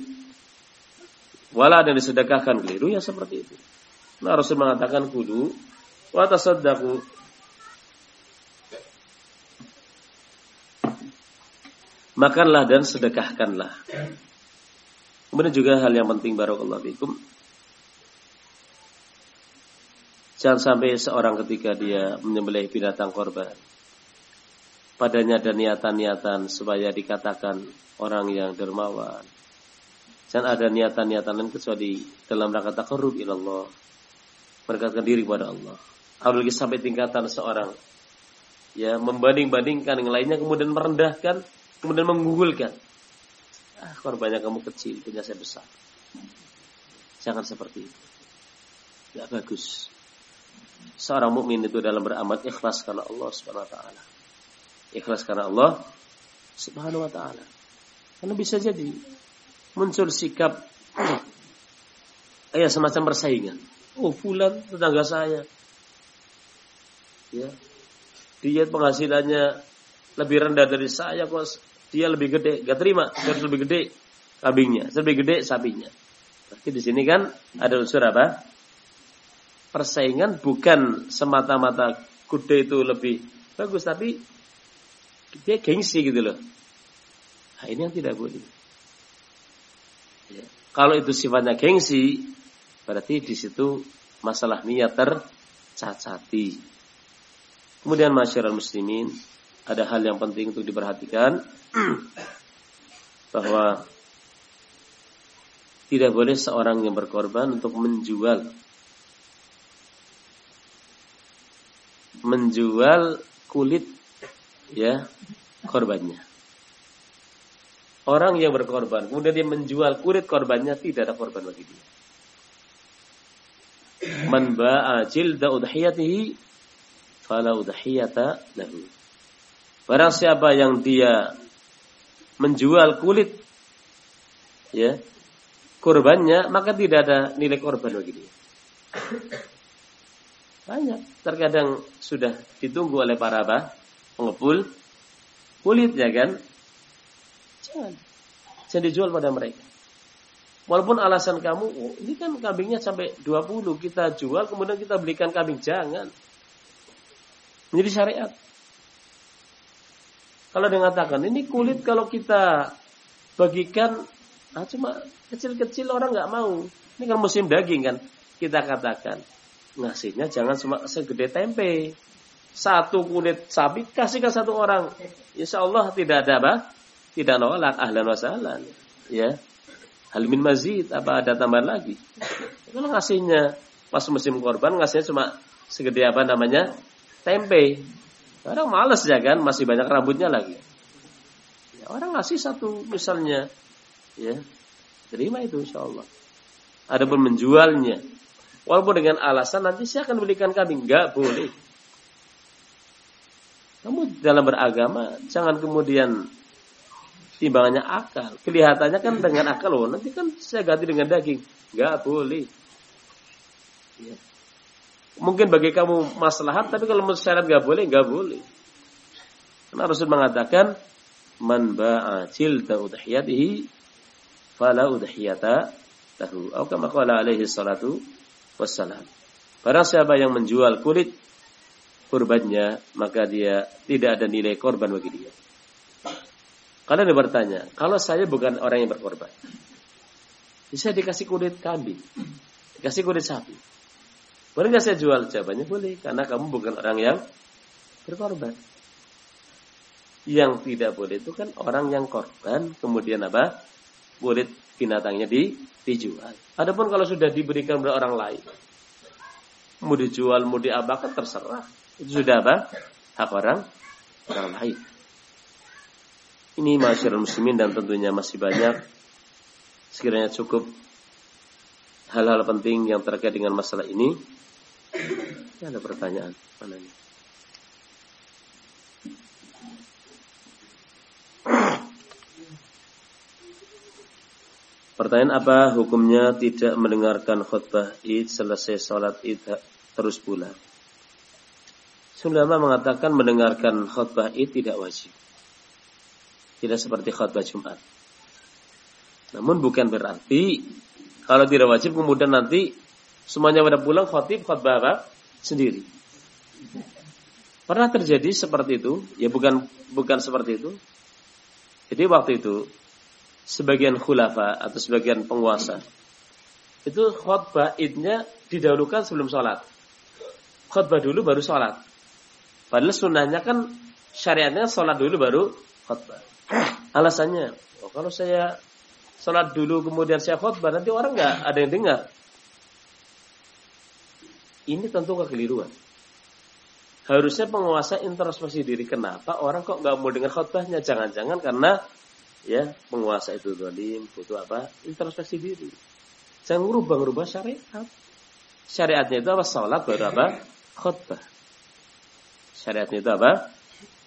Wala dan disedekahkan keliru ya seperti itu. Nah Rasul mengatakan kudu wa tasaddaqu Makanlah dan sedekahkanlah. Kemudian juga hal yang penting barakallahu fikum. Jangan sampai seorang ketika dia menyembelih binatang korban padanya ada niatan-niatan supaya dikatakan orang yang dermawan. Dan ada niatan-niatan lain kecuali dalam rangka takarrub ilallah. Mendekatkan diri kepada Allah. Apalagi sampai tingkatan seorang ya membanding-bandingkan yang lainnya kemudian merendahkan, kemudian mengunggulkan. Ah, korbannya kamu kecil, punya saya besar. Jangan seperti itu. Tidak bagus. Seorang mukmin itu dalam beramal ikhlas karena Allah Subhanahu wa taala. Ikhlas karena Allah Subhanahu wa taala. Karena bisa jadi muncul sikap ya semacam persaingan. Oh, fulan tetangga saya. Ya. Dia penghasilannya lebih rendah dari saya kok dia lebih gede, gak terima, dia lebih gede kambingnya, lebih gede sapinya. Tapi di sini kan ada unsur apa? Persaingan bukan semata-mata kuda itu lebih bagus, tapi dia gengsi gitu loh. Nah, ini yang tidak boleh. Ya. Kalau itu sifatnya gengsi, berarti di situ masalah niat tercacati. Kemudian masyarakat muslimin, ada hal yang penting untuk diperhatikan bahwa tidak boleh seorang yang berkorban untuk menjual menjual kulit ya korbannya. Orang yang berkorban, kemudian dia menjual kulit korbannya, tidak ada korban bagi dia. Man ba'a jilda udhiyatihi fala udhiyata lahu. Barang siapa yang dia menjual kulit ya kurbannya maka tidak ada nilai korban bagi dia. Banyak. Terkadang sudah ditunggu oleh para apa? Pengepul kulitnya kan. Jangan. Jangan dijual pada mereka. Walaupun alasan kamu, oh, ini kan kambingnya sampai 20, kita jual, kemudian kita belikan kambing. Jangan. Menjadi syariat. Kalau dia mengatakan, ini kulit kalau kita bagikan, ah, cuma kecil-kecil orang nggak mau. Ini kan musim daging kan. Kita katakan, ngasihnya jangan cuma segede tempe. Satu kulit sapi kasih ke satu orang. Insya Allah tidak ada apa? Tidak nolak ahlan wasalan. Ya. Hal min mazid apa ada tambahan lagi? Kalau ngasihnya pas musim korban ngasihnya cuma segede apa namanya tempe. Orang males ya kan, masih banyak rambutnya lagi. Ya, orang ngasih satu misalnya, ya terima itu insya Allah. Adapun menjualnya, walaupun dengan alasan nanti saya akan belikan kambing, nggak boleh. Kamu dalam beragama jangan kemudian timbangannya akal. Kelihatannya kan dengan akal loh. Nanti kan saya ganti dengan daging. Gak boleh. Ya. Mungkin bagi kamu maslahat, tapi kalau syarat gak boleh, gak boleh. Karena Rasul mengatakan, Man ba'a jilda udhiyatihi, fala udhiyata tahu. Atau kama alaihi salatu wassalam. Barang siapa yang menjual kulit kurbannya, maka dia tidak ada nilai korban bagi dia. Kalian bertanya, kalau saya bukan orang yang berkorban, bisa dikasih kulit kambing, dikasih kulit sapi. Boleh nggak saya jual? Jawabannya boleh, karena kamu bukan orang yang berkorban. Yang tidak boleh itu kan orang yang korban, kemudian apa? Kulit binatangnya di, dijual. Adapun kalau sudah diberikan kepada orang lain, mau dijual, mau diabakan terserah. Itu sudah apa? Hak orang orang lain. Ini masyarakat muslimin dan tentunya masih banyak. Sekiranya cukup hal-hal penting yang terkait dengan masalah ini. Ini ada pertanyaan. Mana ini? Pertanyaan apa hukumnya tidak mendengarkan khutbah id selesai sholat id terus pula? Sulama mengatakan mendengarkan khutbah id tidak wajib. Tidak seperti khutbah Jumat. Namun bukan berarti kalau tidak wajib kemudian nanti semuanya pada pulang khotib khutbah apa? Sendiri. Pernah terjadi seperti itu? Ya bukan bukan seperti itu. Jadi waktu itu sebagian khulafa atau sebagian penguasa itu khutbah idnya didahulukan sebelum sholat. Khutbah dulu baru sholat. Padahal sunnahnya kan syariatnya sholat dulu baru khutbah. Alasannya, oh, kalau saya sholat dulu kemudian saya khutbah nanti orang nggak ada yang dengar. Ini tentu kekeliruan. Harusnya penguasa introspeksi diri. Kenapa orang kok nggak mau dengar khutbahnya? Jangan-jangan karena ya penguasa itu dolim butuh apa? Introspeksi diri. Jangan ngubah-ngubah syariat. Syariatnya itu apa? Sholat baru apa? Khutbah. Syariatnya itu apa?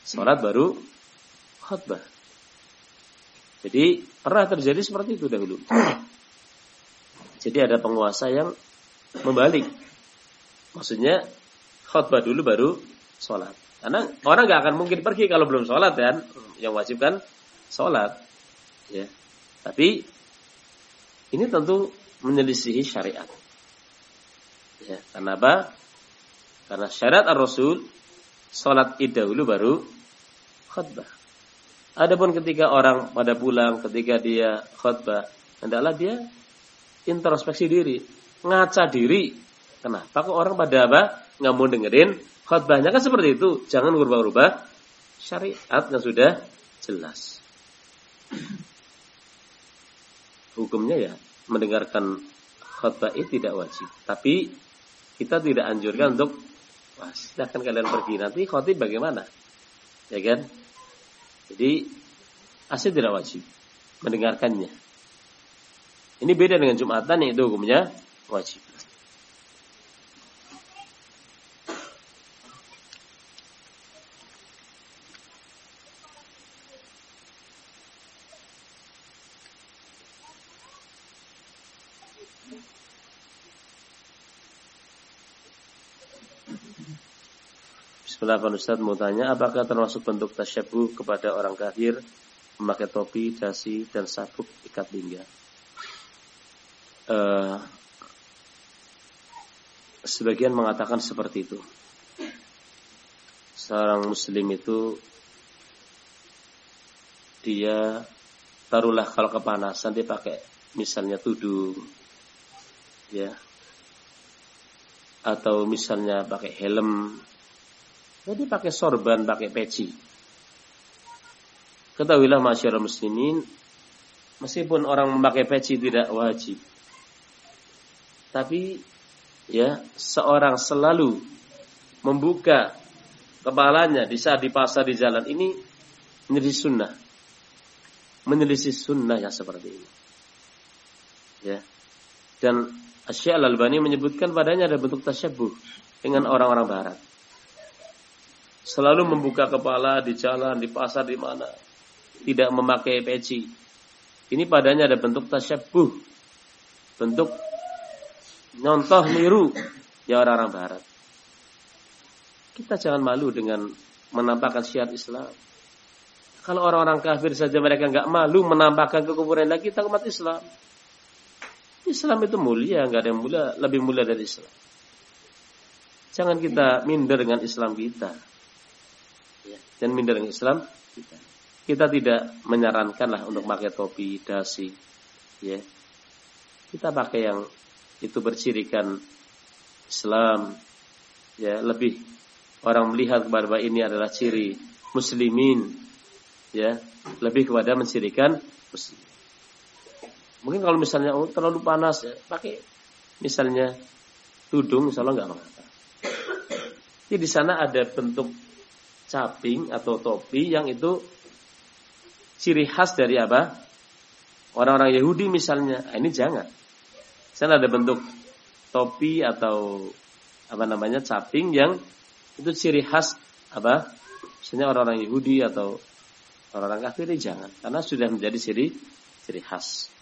Sholat baru khutbah. Jadi pernah terjadi seperti itu dahulu. Jadi ada penguasa yang membalik. Maksudnya khutbah dulu baru sholat. Karena orang nggak akan mungkin pergi kalau belum sholat kan. Yang wajib kan sholat. Ya. Tapi ini tentu menyelisihi syariat. Ya, karena apa? Karena syariat ar-Rasul sholat id dahulu baru khutbah. Adapun ketika orang pada pulang, ketika dia khutbah, hendaklah dia introspeksi diri, ngaca diri. Kenapa kok orang pada apa? Nggak mau dengerin khutbahnya kan seperti itu. Jangan berubah-ubah syariat yang sudah jelas. Hukumnya ya mendengarkan khutbah itu tidak wajib, tapi kita tidak anjurkan untuk wah silahkan kalian pergi nanti khutbah bagaimana, ya kan? Jadi asli tidak wajib mendengarkannya. Ini beda dengan Jumatan yang itu hukumnya wajib. Bismillah Ustaz mau tanya apakah termasuk bentuk tasyabuh kepada orang kafir memakai topi, dasi, dan sabuk ikat pinggang? Uh, sebagian mengatakan seperti itu. Seorang muslim itu dia taruhlah kalau kepanasan dia pakai misalnya tudung ya atau misalnya pakai helm jadi pakai sorban pakai peci. Ketahuilah masyarakat muslimin meskipun orang memakai peci tidak wajib. Tapi ya seorang selalu membuka kepalanya di saat di pasar di jalan ini menjadi sunnah. Menyelisih sunnah yang seperti ini. Ya. Dan Syekh Al-Albani menyebutkan padanya ada bentuk tasyabuh dengan orang-orang barat selalu membuka kepala di jalan di pasar di mana tidak memakai peci ini padanya ada bentuk tasyabuh bentuk nyontoh niru ya orang-orang barat. Kita jangan malu dengan menampakkan syiar Islam. Kalau orang-orang kafir saja mereka nggak malu menampakkan kekufuran lagi kita umat Islam. Islam itu mulia, nggak ada yang mulia, lebih mulia dari Islam. Jangan kita minder dengan Islam kita. Dan minder dengan Islam kita. Tidak menyarankan lah untuk pakai topi, dasi. Ya. Kita pakai yang itu bercirikan Islam ya lebih orang melihat bahwa ini adalah ciri muslimin ya lebih kepada mencirikan muslim. Mungkin kalau misalnya oh, terlalu panas ya pakai misalnya tudung insyaallah nggak mengapa. Jadi di sana ada bentuk caping atau topi yang itu ciri khas dari apa? Orang-orang Yahudi misalnya. Nah, ini jangan. Sana ada bentuk topi atau apa namanya caping yang itu ciri khas apa? Misalnya orang-orang Yahudi atau orang-orang kafir jangan karena sudah menjadi ciri ciri khas.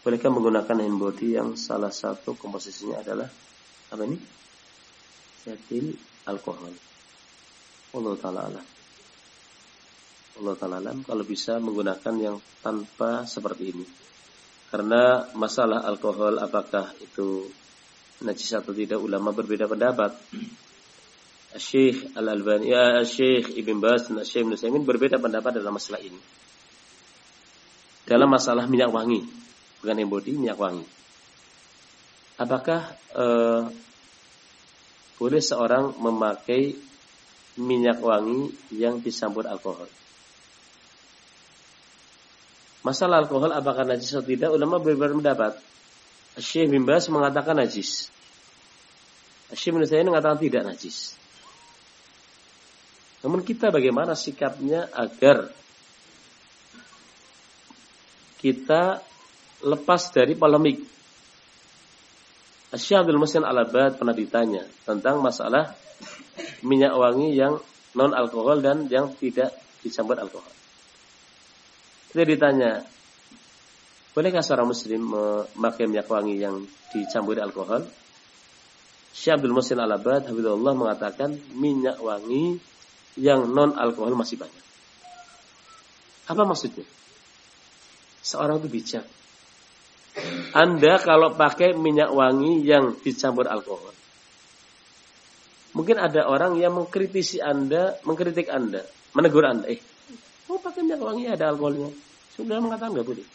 Bolehkah menggunakan hand body yang salah satu komposisinya adalah apa ini? Setil alkohol. Allah taala Allah. Allah Ta'ala kalau bisa menggunakan yang tanpa seperti ini. Karena masalah alkohol apakah itu najis atau tidak ulama berbeda pendapat. Syekh Al-Albani, ya Syekh Ibn Bas dan Syekh Ibn berbeda pendapat dalam masalah ini. Dalam masalah minyak wangi, bukan embody, minyak wangi. Apakah eh, boleh seorang memakai minyak wangi yang dicampur alkohol? Masalah alkohol apakah najis atau tidak, ulama berbeda pendapat. Syekh bin Bas mengatakan najis. Syekh bin Utsaimin mengatakan tidak najis. Namun kita bagaimana sikapnya agar kita lepas dari polemik. Syekh Abdul Musin Al-Abad pernah ditanya tentang masalah minyak wangi yang non alkohol dan yang tidak dicampur alkohol. Kita ditanya, bolehkah seorang muslim memakai minyak wangi yang dicampuri alkohol? Syekh Abdul Musin Al-Abad Habibullah mengatakan minyak wangi yang non alkohol masih banyak. Apa maksudnya? Seorang itu bijak. Anda kalau pakai minyak wangi yang dicampur alkohol. Mungkin ada orang yang mengkritisi Anda, mengkritik Anda, menegur Anda. Eh, Oh pakai minyak wangi ada alkoholnya. Sudah mengatakan nggak boleh.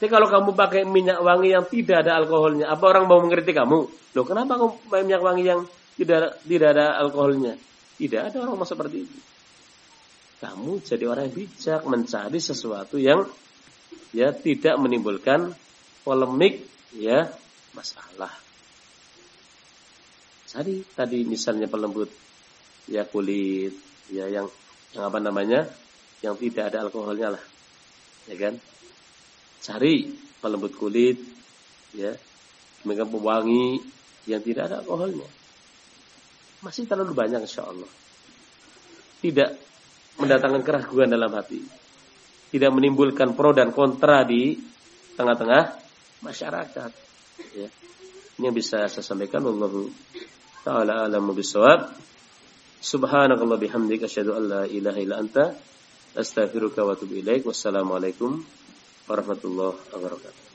Tapi kalau kamu pakai minyak wangi yang tidak ada alkoholnya, apa orang mau mengkritik kamu? Loh kenapa kamu pakai minyak wangi yang tidak tidak ada alkoholnya? Tidak ada orang mau seperti itu. Kamu jadi orang yang bijak mencari sesuatu yang ya tidak menimbulkan polemik ya masalah. Jadi tadi misalnya pelembut ya kulit ya yang yang apa namanya yang tidak ada alkoholnya lah ya kan? Cari pelembut kulit ya demikian pewangi yang tidak ada alkoholnya. Masih terlalu banyak insya Allah. Tidak mendatangkan keraguan dalam hati tidak menimbulkan pro dan kontra di tengah-tengah masyarakat. Ya. Ini yang bisa saya sampaikan. Wallahu ta'ala alamu bisawab. Subhanakallah bihamdik asyhadu an la ilaha illa anta astaghfiruka wa atubu ilaik. Wassalamualaikum warahmatullahi wabarakatuh.